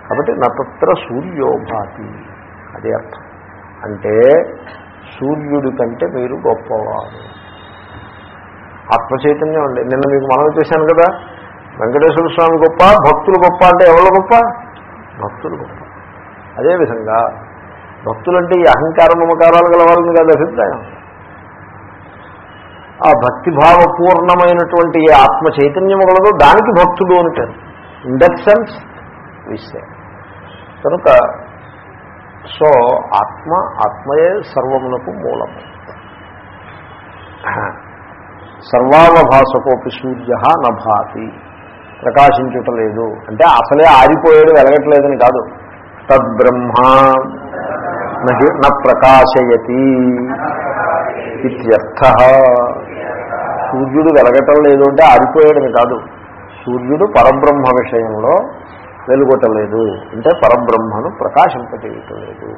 కాబట్టి నతత్ర సూర్యోభాతి అదే అర్థం. అంటే సూర్యుడి కంటే మీరు గొప్పవారు. ఆత్మచైతన్యం అండి. నిన్న మీకు మనం చేశాను కదా వెంకటేశ్వర స్వామి గొప్ప భక్తులు గొప్ప అంటే ఎవరు గొప్ప? భక్తులు గొప్ప. అదేవిధంగా భక్తులంటే ఈ అహంకార మమకారాలు గలవాలని కాదు అభిప్రాయం. ఆ భక్తిభావపూర్ణమైనటువంటి ఏ ఆత్మ చైతన్యం గలదో దానికి భక్తుడు అంటారు ఇన్ దట్ సెన్స్ విషయ కనుక సో ఆత్మ ఆత్మయే సర్వమునకు మూలము సర్వావభాసకోపి సూర్య నభాతి. ప్రకాశించుటలేదు. అంటే అసలే ఆరిపోయాడు వెలగట్లేదని కాదు. తద్బ్రహ్మ న ప్రకాశయతి ఇత్యర్థ. సూర్యుడు వెలగటం లేదు అంటే ఆరిపోయాడని కాదు. సూర్యుడు పరబ్రహ్మ విషయంలో వెలుగొట్టలేదు. అంటే పరబ్రహ్మను ప్రకాశింపచేయటలేదు.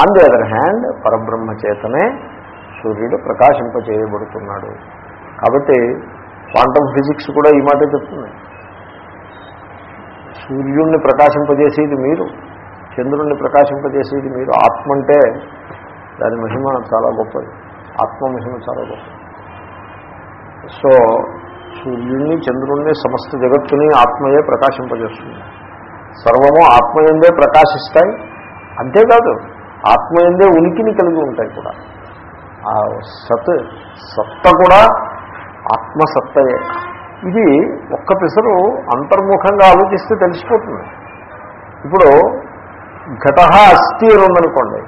ఆన్ ది అదర్ హ్యాండ్ పరబ్రహ్మ చేతనే సూర్యుడు ప్రకాశింపచేయబడుతున్నాడు. కాబట్టి క్వాంటమ్ ఫిజిక్స్ కూడా ఈ మాట చెప్తుంది. సూర్యుడిని ప్రకాశింపజేసేది మీరు చంద్రుణ్ణి ప్రకాశింపజేసేది మీరు. ఆత్మ అంటే దాని మహిమ చాలా గొప్పది. ఆత్మ మహిమ చాలా గొప్పది. సో సూర్యుడిని చంద్రుణ్ణి సమస్త జగత్తుని ఆత్మయే ప్రకాశింపజేస్తుంది. సర్వము ఆత్మయందే ప్రకాశిస్తాయి. అంతేకాదు ఆత్మయందే ఉనికిని కలిగి ఉంటాయి కూడా. ఆ సత్ సత్త కూడా ఆత్మసత్తయే ఇది ఒక్క పిసరు అంతర్ముఖంగా ఆలోచిస్తే తెలిసిపోతుంది. ఇప్పుడు ఘట అస్థి అని ఉందనుకోండి.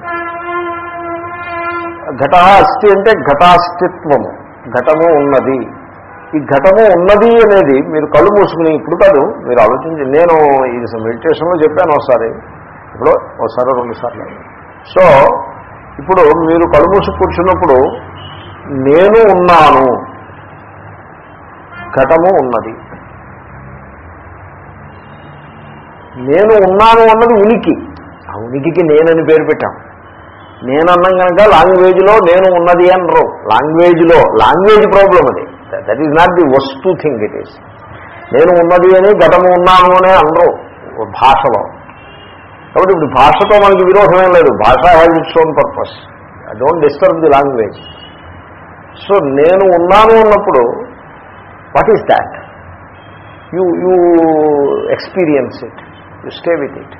ఘట అస్థి అంటే ఘటాస్తిత్వము ఘటము ఉన్నది. ఈ ఘటము ఉన్నది అనేది మీరు కళ్ళు మూసుకుని ఇప్పుడు కాదు మీరు ఆలోచించి నేను ఇది మెడిటేషన్లో చెప్పాను ఒకసారి. ఇప్పుడు ఒకసారి రెండుసార్లు సో ఇప్పుడు మీరు కళ్ళు మూసుకు కూర్చున్నప్పుడు నేను ఉన్నాను. ఘటము ఉన్నది. నేను ఉన్నాను అన్నది ఉనికి. ఆ ఉనికికి నేనని పేరు పెట్టాం. నేనన్నాం కనుక లాంగ్వేజ్లో నేను ఉన్నది అనరు. లాంగ్వేజ్లో లాంగ్వేజ్ ప్రాబ్లం అది. దట్ ఈజ్ నాట్ ది వస్తు థింగ్ ఇట్ ఈస్ నేను ఉన్నది అని ఘటము ఉన్నాను అనే అనరు. భాషలో. కాబట్టి ఇప్పుడు భాషతో మనకి విరోధమేం లేదు. భాష has its own purpose I don't disturb the language so నేను ఉన్నాను అన్నప్పుడు what is that you you experience it you stay with it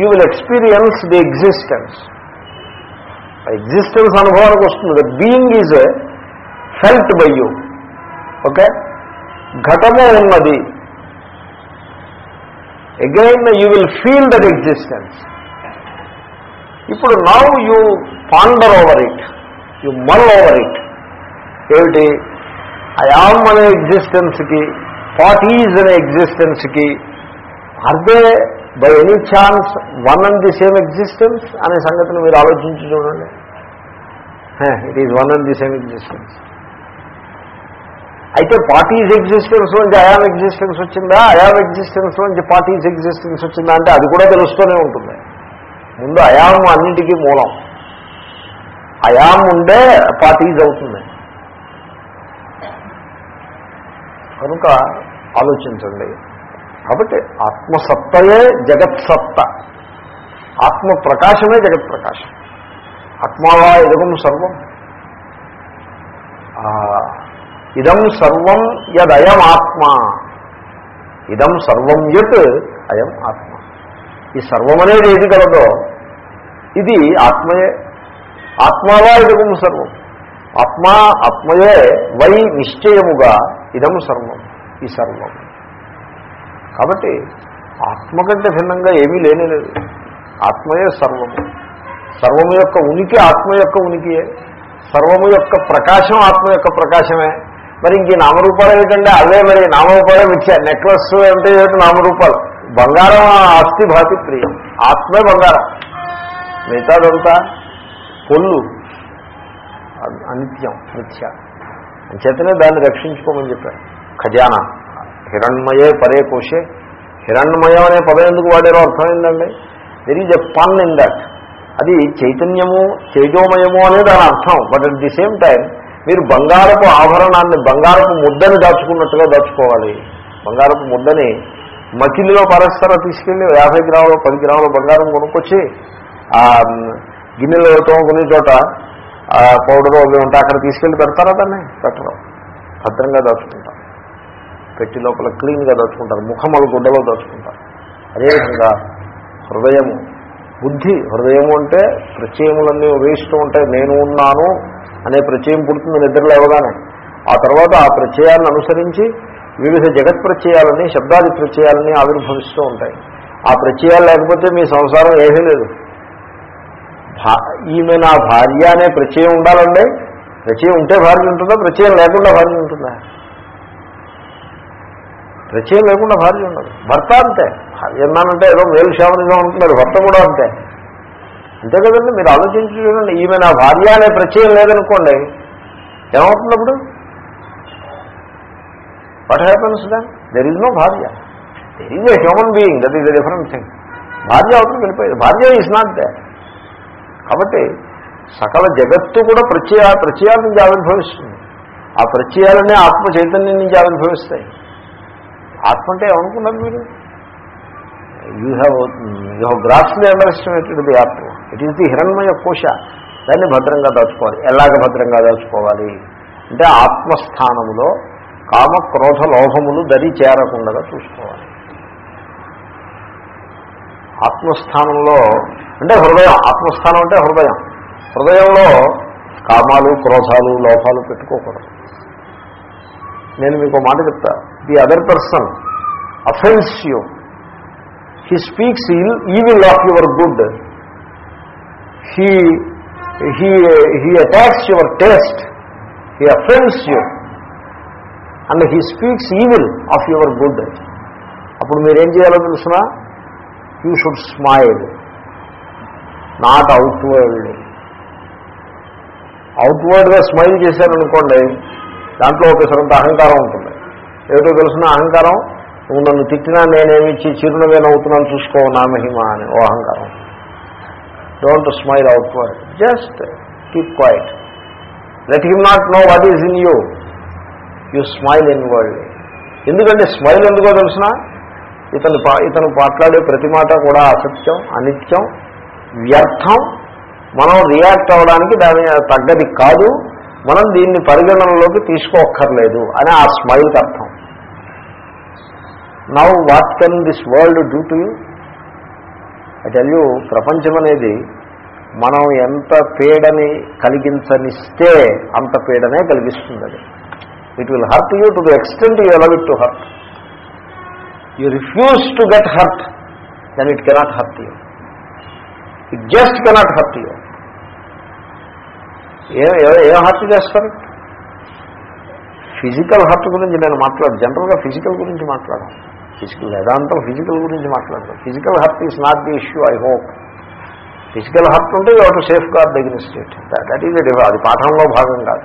you will experience the existence existence అనుభవానికి వస్తుంది the being is felt by you okay ఘటము ఉన్నది again you will feel that existence ఇప్పుడు now you ponder over it you mull over it ఏమిటి I'm అనే ఎగ్జిస్టెన్స్కి what is అనే ఎగ్జిస్టెన్స్కి అర్దే by any chance one and the same existence అనే సంగతిని మీరు ఆలోచించి చూడండి. It is one and the same existence అయితే పార్టీస్ ఎగ్జిస్టెన్స్ నుంచి అయామ్ ఎగ్జిస్టెన్స్ వచ్చిందా? అయామ్ ఎగ్జిస్టెన్స్ నుంచి పార్టీస్ ఎగ్జిస్టెన్స్ వచ్చిందా అంటే అది కూడా తెలుస్తూనే ఉంటుంది. ముందు అయామ్ అన్నింటికీ మూలం. అయామ్ ఉండే పార్టీస్ అవుతుంది. కనుక ఆలోచించండి. కాబట్టి ఆత్మసత్తయే జగత్సత్త. ఆత్మ ప్రకాశమే జగత్ ప్రకాశం ఆత్మావా ఇదగం సర్వం ఇదం సర్వం యదయం ఆత్మ. ఇదం సర్వం యత్ అయం ఆత్మ. ఈ సర్వం అనేది ఏది కలదో ఇది ఆత్మయే. ఆత్మావా ఇదగం సర్వం. ఆత్మ ఆత్మయే వై నిశ్చయముగా ఇదం సర్వం ఈ సర్వం. కాబట్టి ఆత్మ కంటే భిన్నంగా ఏమీ లేనే లేదు. ఆత్మయే సర్వము. సర్వము యొక్క ఉనికి ఆత్మ యొక్క ఉనికియే. సర్వము యొక్క ప్రకాశం ఆత్మ యొక్క ప్రకాశమే. మరి ఇంక ఈ నామరూపాలు ఏమిటంటే అవే మరి నామరూపాలే మిథ్య. నెక్లెస్ అంటే ఏమిటి నామరూపాలు? బంగారం ఆస్తి భాతి ప్రియం. ఆత్మే బంగారం. మిగతాదంతా పొల్లు అనిత్యం మిథ్య. అంచేతనే దాన్ని రక్షించుకోమని చెప్పారు ఖజానా. హిరణ్మయే పరే కోశే. హిరణ్మయం అనే పదం ఎందుకు వాడారో అర్థమైందండి? దెర్ ఈజ్ ఎ పన్ ఇన్ దట్ అది చైతన్యము తేజోమయము అనే దాని అర్థం. But at the same time మీరు బంగారపు ఆభరణాన్ని బంగారపు ముద్దని దాచుకున్నట్టుగా దాచుకోవాలి. బంగారపు ముద్దని మకిలిలో పరస్పర తీసుకెళ్ళి యాభై గ్రాములు పది గ్రాముల బంగారం కొనుక్కొచ్చి ఆ గిన్నెలో కొన్ని చోట పౌడరు అవి ఉంటే అక్కడ తీసుకెళ్ళి పెడతారా దాన్ని? పెట్టరు. భద్రంగా దాచుకుంటారు. పెట్టి లోపల క్లీన్గా దాచుకుంటారు. ముఖమలు గుడ్డలో దాచుకుంటారు. అదేవిధంగా హృదయము. బుద్ధి. హృదయము అంటే ప్రత్యయములన్నీ ఉదయిస్తూ ఉంటాయి నేను ఉన్నాను అనే ప్రత్యయం పుడుతుంది నిద్ర లేవగానే. ఆ తర్వాత ఆ ప్రత్యయాన్ని అనుసరించి వివిధ జగత్ ప్రత్యయాలని శబ్దాది ప్రత్యయాలని ఆవిర్భవిస్తూ ఉంటాయి. ఆ ప్రత్యయాలు లేకపోతే మీ సంసారం ఏమీ లేదు. ఈమె నా భార్య అనే ప్రత్యయం ఉండాలండి. ప్రత్యయం ఉంటే భార్య ఉంటుందా? ప్రత్యయం లేకుండా భార్య ఉంటుందా? ప్రత్యయం లేకుండా భార్య ఉండదు. భర్త అంతే. భార్య ఏదో మేలు క్షేమనిగా ఉంటున్నారు. భర్త కూడా అంతే. అంతే కదండి. మీరు ఆలోచించి చూడండి. ఈమె నా భార్య అనే ప్రత్యయం లేదనుకోండి ఏమవుతుంది అప్పుడు what happens then there is no భార్య. There is a human being that is a different thing భార్య అవుతుంది వెళ్ళిపోయింది. భార్య ఈజ్ నాట్ దే కాబట్టి సకల జగత్తు కూడా ప్రత్యయ ప్రత్యయాల నుంచి ఆవిర్భవిస్తుంది. ఆ ప్రత్యయాలనే ఆత్మ చైతన్యం నుంచి ఆవిర్భవిస్తాయి. ఆత్మ అంటే ఏమనుకున్నారు మీరు? You have you have grossly underestimated the ఆత్మ ఇట్ ఈస్ ది హిరణ్మయ కోశ దాన్ని భద్రంగా దాచుకోవాలి. ఎలాగ భద్రంగా దాచుకోవాలి? అంటే ఆత్మస్థానములో కామ క్రోధ లోభములు దరి చేరకుండా చూసుకోవాలి. ఆత్మస్థానంలో అంటే హృదయం ఆత్మస్థానం అంటే హృదయం. హృదయంలో కామాలు క్రోధాలు లోపాలు పెట్టుకోకూడదు. నేను మీకు మాట చెప్తా. The other person offends you he speaks evil of your good he he he attacks your taste he offends you and he speaks evil of your good అప్పుడు మీరేం చేయాలో తెలుసిన? You should smile not outward. అవుట్వర్డ్గా smile చేశారనుకోండి దాంట్లో ఒకసారంత అహంకారం ఉంటుంది. ఏదో తెలిసిన అహంకారం నువ్వు నన్ను తిట్టినా నేనేమిచ్చి చిరునవే నవ్వుతున్నాను చూసుకో నా మహిమ అని ఓ అహంకారం. Don't smile outward just keep quiet let him not know what is in you you smile inward ఎందుకంటే స్మైల్ ఎందుకో తెలిసిన? ఇతను పా- ఇతను మాట్లాడే ప్రతి మాట కూడా అసత్యం అనిత్యం వ్యర్థం. మనం రియాక్ట్ అవ్వడానికి దాని తగ్గది కాదు. మనం దీన్ని పరిగణనలోకి తీసుకోక్కర్లేదు అని ఆ స్మైల్కి అర్థం. Now what can this world do to you I tell you ప్రపంచం అనేది మనం ఎంత పీడని కలిగించనిస్తే అంత పీడనే కలిగిస్తుంది అది. It will hurt you to the extent you allow it to hurt you refuse to get hurt then it cannot hurt you it just cannot hurt you a a- a hurt చేస్తారు. Physical hurt గురించి నేను మాట్లాడు జనరల్గా physical గురించి మాట్లాడాను. Physical వేదాంతం physical గురించి మాట్లాడతాం physical hurt is not the issue I hope physical hurt ఉంటే you to safeguard against it that is అది పాఠంలో భాగం కాదు.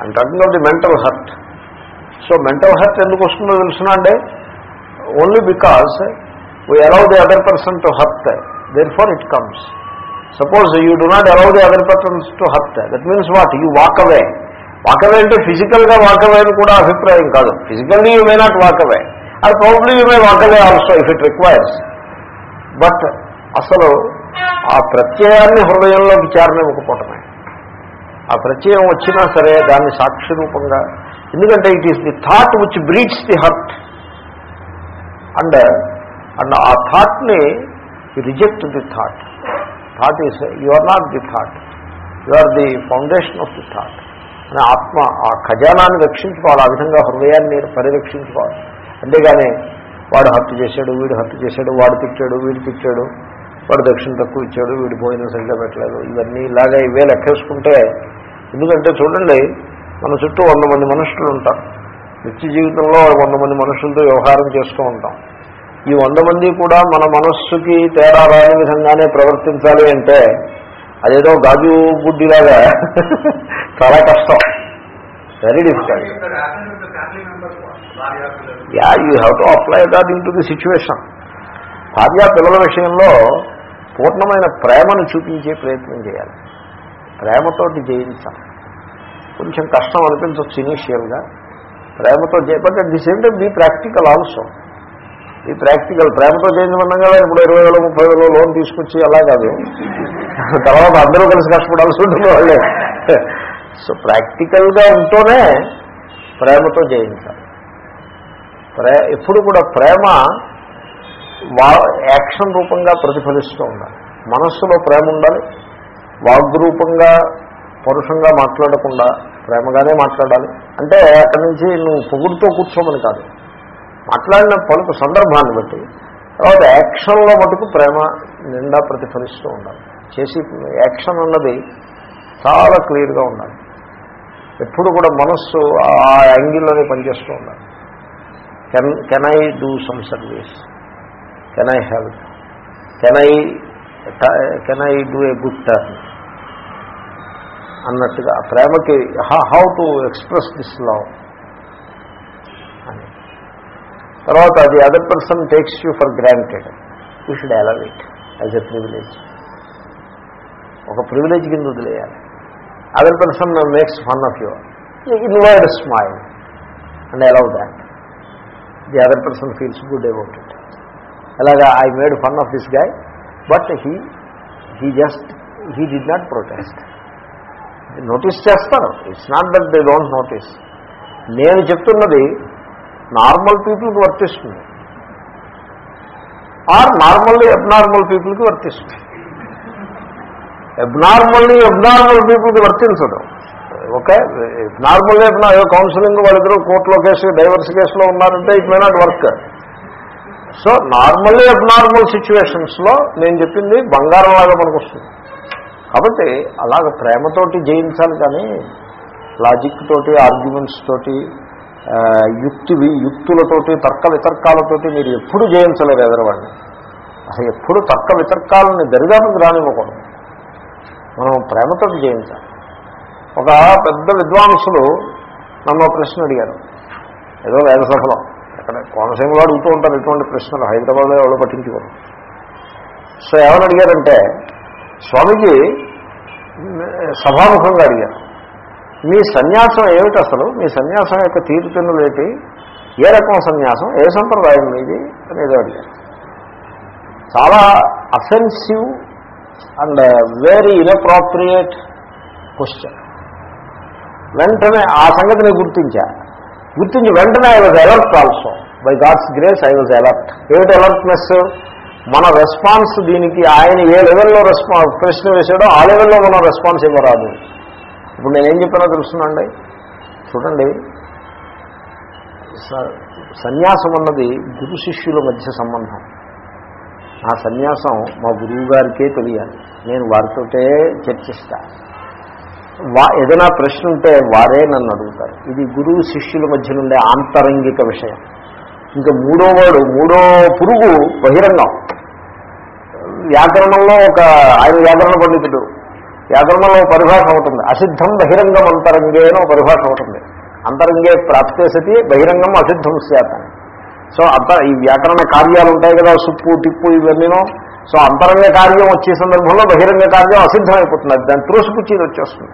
And talking of the mental hurt so mental hurt ఎందుకు వస్తుందో తెలుసునా అండి? Only because we allow the other person to hurt therefore it comes suppose you do not allow the other persons to hurt that means what you walk away walk away అంటే ఫిజికల్గా walk away అని కూడా అభిప్రాయం కాదు. Physically you may not walk away అది probably you may walk away also if it requires but అసలు ఆ ప్రత్యయాన్ని హృదయంలోకి చేరనివ్వకపోవటమే. ఆ ప్రత్యయం వచ్చినా సరే దాన్ని సాక్షి రూపంగా. ఎందుకంటే it is the thought which breeds the hurt and and ఆ థాట్ని reject the thought thought is you are not the thought you are the foundation of the thought అని ఆత్మ ఆ ఖజానాన్ని రక్షించుకోవాలి. ఆ విధంగా హృదయాన్ని పరిరక్షించుకోవాలి. అంతేగాని వాడు హత్య చేశాడు వీడు హత్య చేశాడు వాడు తిట్టాడు వీడు తిట్టాడు వాడు దక్షిణ తక్కువ ఇచ్చాడు వీడు భోజనం సరిగ్గా పెట్టలేదు. ఇవన్నీ ఇలాగా ఇవే లెక్కేసుకుంటే ఎందుకంటే చూడండి మన చుట్టూ వంద మంది మనుషులు ఉంటారు. నిత్య జీవితంలో వంద మంది మనుషులతో వ్యవహారం చేస్తూ ఉంటాం. ఈ వంద మంది కూడా మన మనస్సుకి తేడా రాని విధంగానే ప్రవర్తించాలి అంటే అదేదో గాజు బుడ్డిలాగా చాలా కష్టం. Very difficult yeah you have to apply that into the situation భార్య పిల్లల విషయంలో పూర్ణమైన ప్రేమను చూపించే ప్రయత్నం చేయాలి. ప్రేమతోటి జయించాలి. కొంచెం కష్టం అనిపించవచ్చు ఇనీషియల్గా ప్రేమతో but at the same time be practical also ఈ ప్రాక్టికల్ ప్రేమతో చేయించమన్నాం కదా ఇప్పుడు ఇరవై వేల ముప్పై వేలలో లోన్ తీసుకొచ్చి అలా కాదు. తర్వాత అందరూ కలిసి కష్టపడాల్సి ఉంటుంది వాళ్ళే. సో ప్రాక్టికల్గా ఉంటూనే ప్రేమతో చేయించాలి. ప్రే ఎప్పుడు కూడా ప్రేమ వా యాక్షన్ రూపంగా ప్రతిఫలిస్తూ ఉండాలి. మనస్సులో ప్రేమ ఉండాలి. వాగ్రూపంగా పరుషంగా మాట్లాడకుండా ప్రేమగానే మాట్లాడాలి. అంటే అక్కడి నుంచి నువ్వు పొగుడుతో కూర్చోమని కాదు. మాట్లాడిన పలుకు సందర్భాన్ని బట్టి తర్వాత యాక్షన్లో మటుకు ప్రేమ నిండా ప్రతిఫలిస్తూ ఉండాలి. చేసి యాక్షన్ అన్నది చాలా క్లియర్గా ఉండాలి. ఎప్పుడు కూడా మనస్సు ఆ యాంగిల్లోనే పనిచేస్తూ ఉండాలి. Can can I do some service? Can I help? Can I can I do a good turn? అన్నట్టుగా ప్రేమకి how to express this love అని తర్వాత అది other person takes you for granted you should allow it as a privilege ఒక privilege కింద వదిలేయాలి. Other person makes fun of you inward smile and allow that the other person feels good about it అలాగా I made fun of this guy but he he just he did not protest notice చేస్తారు. It's not that they don't notice నేను చెప్తున్నది normal పీపుల్కి వర్తిస్తుంది. Are normally abnormal పీపుల్కి వర్తిస్తుంది. Abnormally abnormal పీపుల్కి వర్తించదు. ఓకే? నార్మల్లీ కౌన్సిలింగ్ వాళ్ళిద్దరూ కోర్టులో కేసు డైవర్స్ కేసులో ఉన్నారంటే it may not work. So normally abnormal సిచ్యువేషన్స్లో నేను చెప్పింది బంగారం లాగా మనకు వస్తుంది కాబట్టి అలాగ ప్రేమతోటి జయించాలి కానీ లాజిక్ తోటి ఆర్గ్యుమెంట్స్ తోటి యుక్తి యుక్తులతోటి తర్క వితర్కాలతోటి మీరు ఎప్పుడు జయించలేరు ఎదరవాడిని. అసలు ఎప్పుడు తర్క వితర్కాలని దరిదాపుకి రానివ్వకూడదు. మనం ప్రేమతో జయించాలి. ఒక పెద్ద విద్వాంసుడు నన్ను ప్రశ్న అడిగారు. ఏదో వేద సభలో. అక్కడ కోనసీమలో అడుగుతూ ఉంటారు ఇటువంటి ప్రశ్నలు. హైదరాబాద్లో ఎవరో పట్టించుకోరు. సో ఏమని అడిగారంటే స్వామీజీ సభాముఖంగా అడిగారు. మీ సన్యాసం ఏమిటి అసలు? మీ సన్యాసం యొక్క తీరుతెన్నులు ఏంటి? ఏ రకం సన్యాసం? ఏ సంప్రదాయం మీది? అనేది అడిగారు. చాలా offensive and very inappropriate question వెంటనే ఆ సంగతిని గుర్తించా. గుర్తించి వెంటనే I was alert also by God's grace I was alert ఏమిటి అలర్ట్నెస్ మన రెస్పాన్స్ దీనికి ఆయన ఏ లెవెల్లో రెస్పాన్స్ ప్రశ్న వేసాడో ఆ లెవెల్లో మనం రెస్పాన్స్ ఇవ్వరాదు. ఇప్పుడు నేనేం చెప్పానో తెలుస్తుందండి? చూడండి. స- సన్యాసం అన్నది గురు శిష్యుల మధ్య సంబంధం. ఆ సన్యాసం మా గురువు గారికే తెలియాలి. నేను వారితోటే చర్చిస్తా. వా ఏదైనా ప్రశ్న ఉంటే వారే నన్ను అడుగుతారు. ఇది గురువు శిష్యుల మధ్య నుండే ఆంతరంగిక విషయం. ఇంకా మూడో వాడు మూడో పురుగు బహిరంగం. వ్యాకరణంలో ఒక ఆయన వ్యాకరణ పండితుడు వ్యాకరణంలో పరిభాష ఉంటుంది. అసిద్ధం బహిరంగం అంతరంగే అని పరిభాష ఉంటుంది. అంతరంగే ప్రాప్తే సతి బహిరంగం అసిద్ధం శాతం సో అంత ఈ వ్యాకరణ కార్యాలు ఉంటాయి కదా సుప్పు టిప్పు ఇవన్నీనో. సో అంతరంగ కార్యం వచ్చే సందర్భంలో బహిరంగ కార్యం అసిద్ధం అయిపోతుంది అది దాన్ని త్రోసిపుచ్చేది వచ్చేస్తుంది.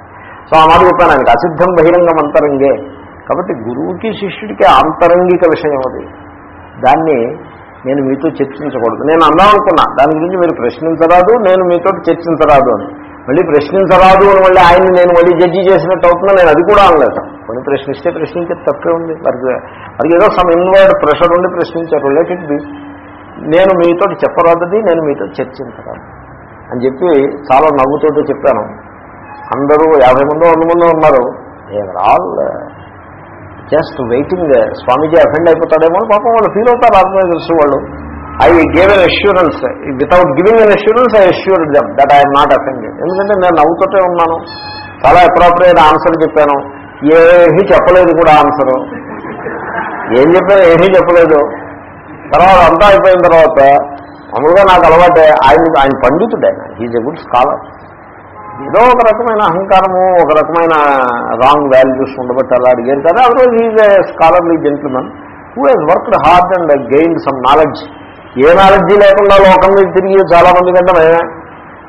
సో ఆ మాట చెప్పాను ఆయనకి అసిద్ధం బహిరంగం అంతరంగే. కాబట్టి గురువుకి శిష్యుడికి ఆంతరంగిక విషయం అది. దాన్ని నేను మీతో చర్చించకూడదు. నేను అందామనుకున్నా దాని గురించి మీరు ప్రశ్నించరాదు నేను మీతో చర్చించరాదు అని. మళ్ళీ ప్రశ్నించరాదు అని మళ్ళీ ఆయన్ని నేను మళ్ళీ జడ్జి చేసినట్టు అవుతున్నా నేను అది కూడా అనలేదు. కొన్ని ప్రశ్నిస్తే ప్రశ్నించే తప్పే ఉంది. వారికి వారికి ఏదో సమ్ ఇన్వర్డ్ ప్రెషర్ ఉండి ప్రశ్నించారు. రిలేటెడ్ బి నేను మీతో చెప్పరాదది నేను మీతో చర్చించరాదు. అని చెప్పి చాలా నవ్వుతోటి చెప్పాను. అందరూ యాభై మందో వంద మందో ఉన్నారు. All just waiting Swamiji offend అయిపోతాడేమో పాపం వాళ్ళు ఫీల్ అవుతారు. ఆత్మ తెలుసు వాళ్ళు. I gave an assurance without giving an assurance I assured them that I'm not offended ఎందుకంటే నేను నవ్వుతూనే ఉన్నాను. చాలా అప్రాప్రియేట్ ఆన్సర్ చెప్పాను. ఏమీ చెప్పలేదు కూడా ఆన్సరు ఏం చెప్పాను ఏమీ చెప్పలేదు. తర్వాత అంతా అయిపోయిన తర్వాత మామూలుగా నాకు అలవాటే ఆయన ఆయన పండితుడు. ఆయన హీజ్ ఎ గుడ్ స్కాలర్ ఏదో ఒక రకమైన అహంకారము ఒక రకమైన రాంగ్ వాల్యూస్ ఉండబట్టి అలా అడిగారు కదా. Otherwise he's a scholarly gentlemen who has worked hard and gain some knowledge a knowledge లేకుండా లోకం మీద తిరిగి చాలామంది కంటే మేమే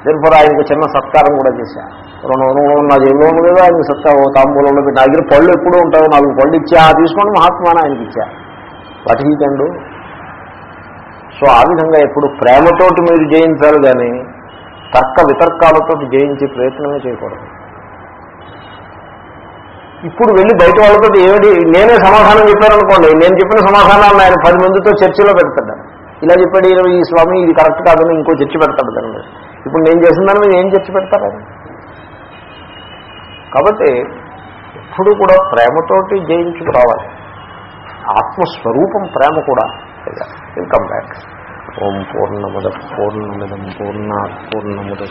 దీనిపై ఆయనకు చిన్న సత్కారం కూడా చేశా. రెండు రెండు నా జైల్లో ఉంది కదా సత్తా సత్కారం తాంబూలంలో పెట్టి నా దగ్గర పళ్ళు ఎప్పుడూ ఉంటాయో నాలుగు పళ్ళు ఇచ్చా. ఆ తీసుకోండి మహాత్మాని ఆయనకి ఇచ్చా. పఠించండు సో ఆ విధంగా ఎప్పుడు ప్రేమతోటి మీరు జయించాలి కానీ తర్క వితర్కాలతో జయించే ప్రయత్నమే చేయకూడదు. ఇప్పుడు వెళ్ళి బయట వాళ్ళతో ఏమిటి? నేనే సమాధానం చెప్పారనుకోండి నేను చెప్పిన సమాధానాలను ఆయన పది మందితో చర్చలో పెడతాడు. ఇలా చెప్పాడు ఈయన ఈ స్వామి ఇది కరెక్ట్ కాదని ఇంకో చర్చి పెడతాడు దాన్ని. ఇప్పుడు నేను చేసిన దాని మీద ఏం చర్చి పెడతారని కాబట్టి ఎప్పుడు కూడా ప్రేమతోటి జయించుకు రావాలి. ఆత్మస్వరూపం ప్రేమ కూడా వెల్కమ్ బ్యాక్ ఓం పూర్ణముద పూర్ణమిదం పూర్ణ పూర్ణముద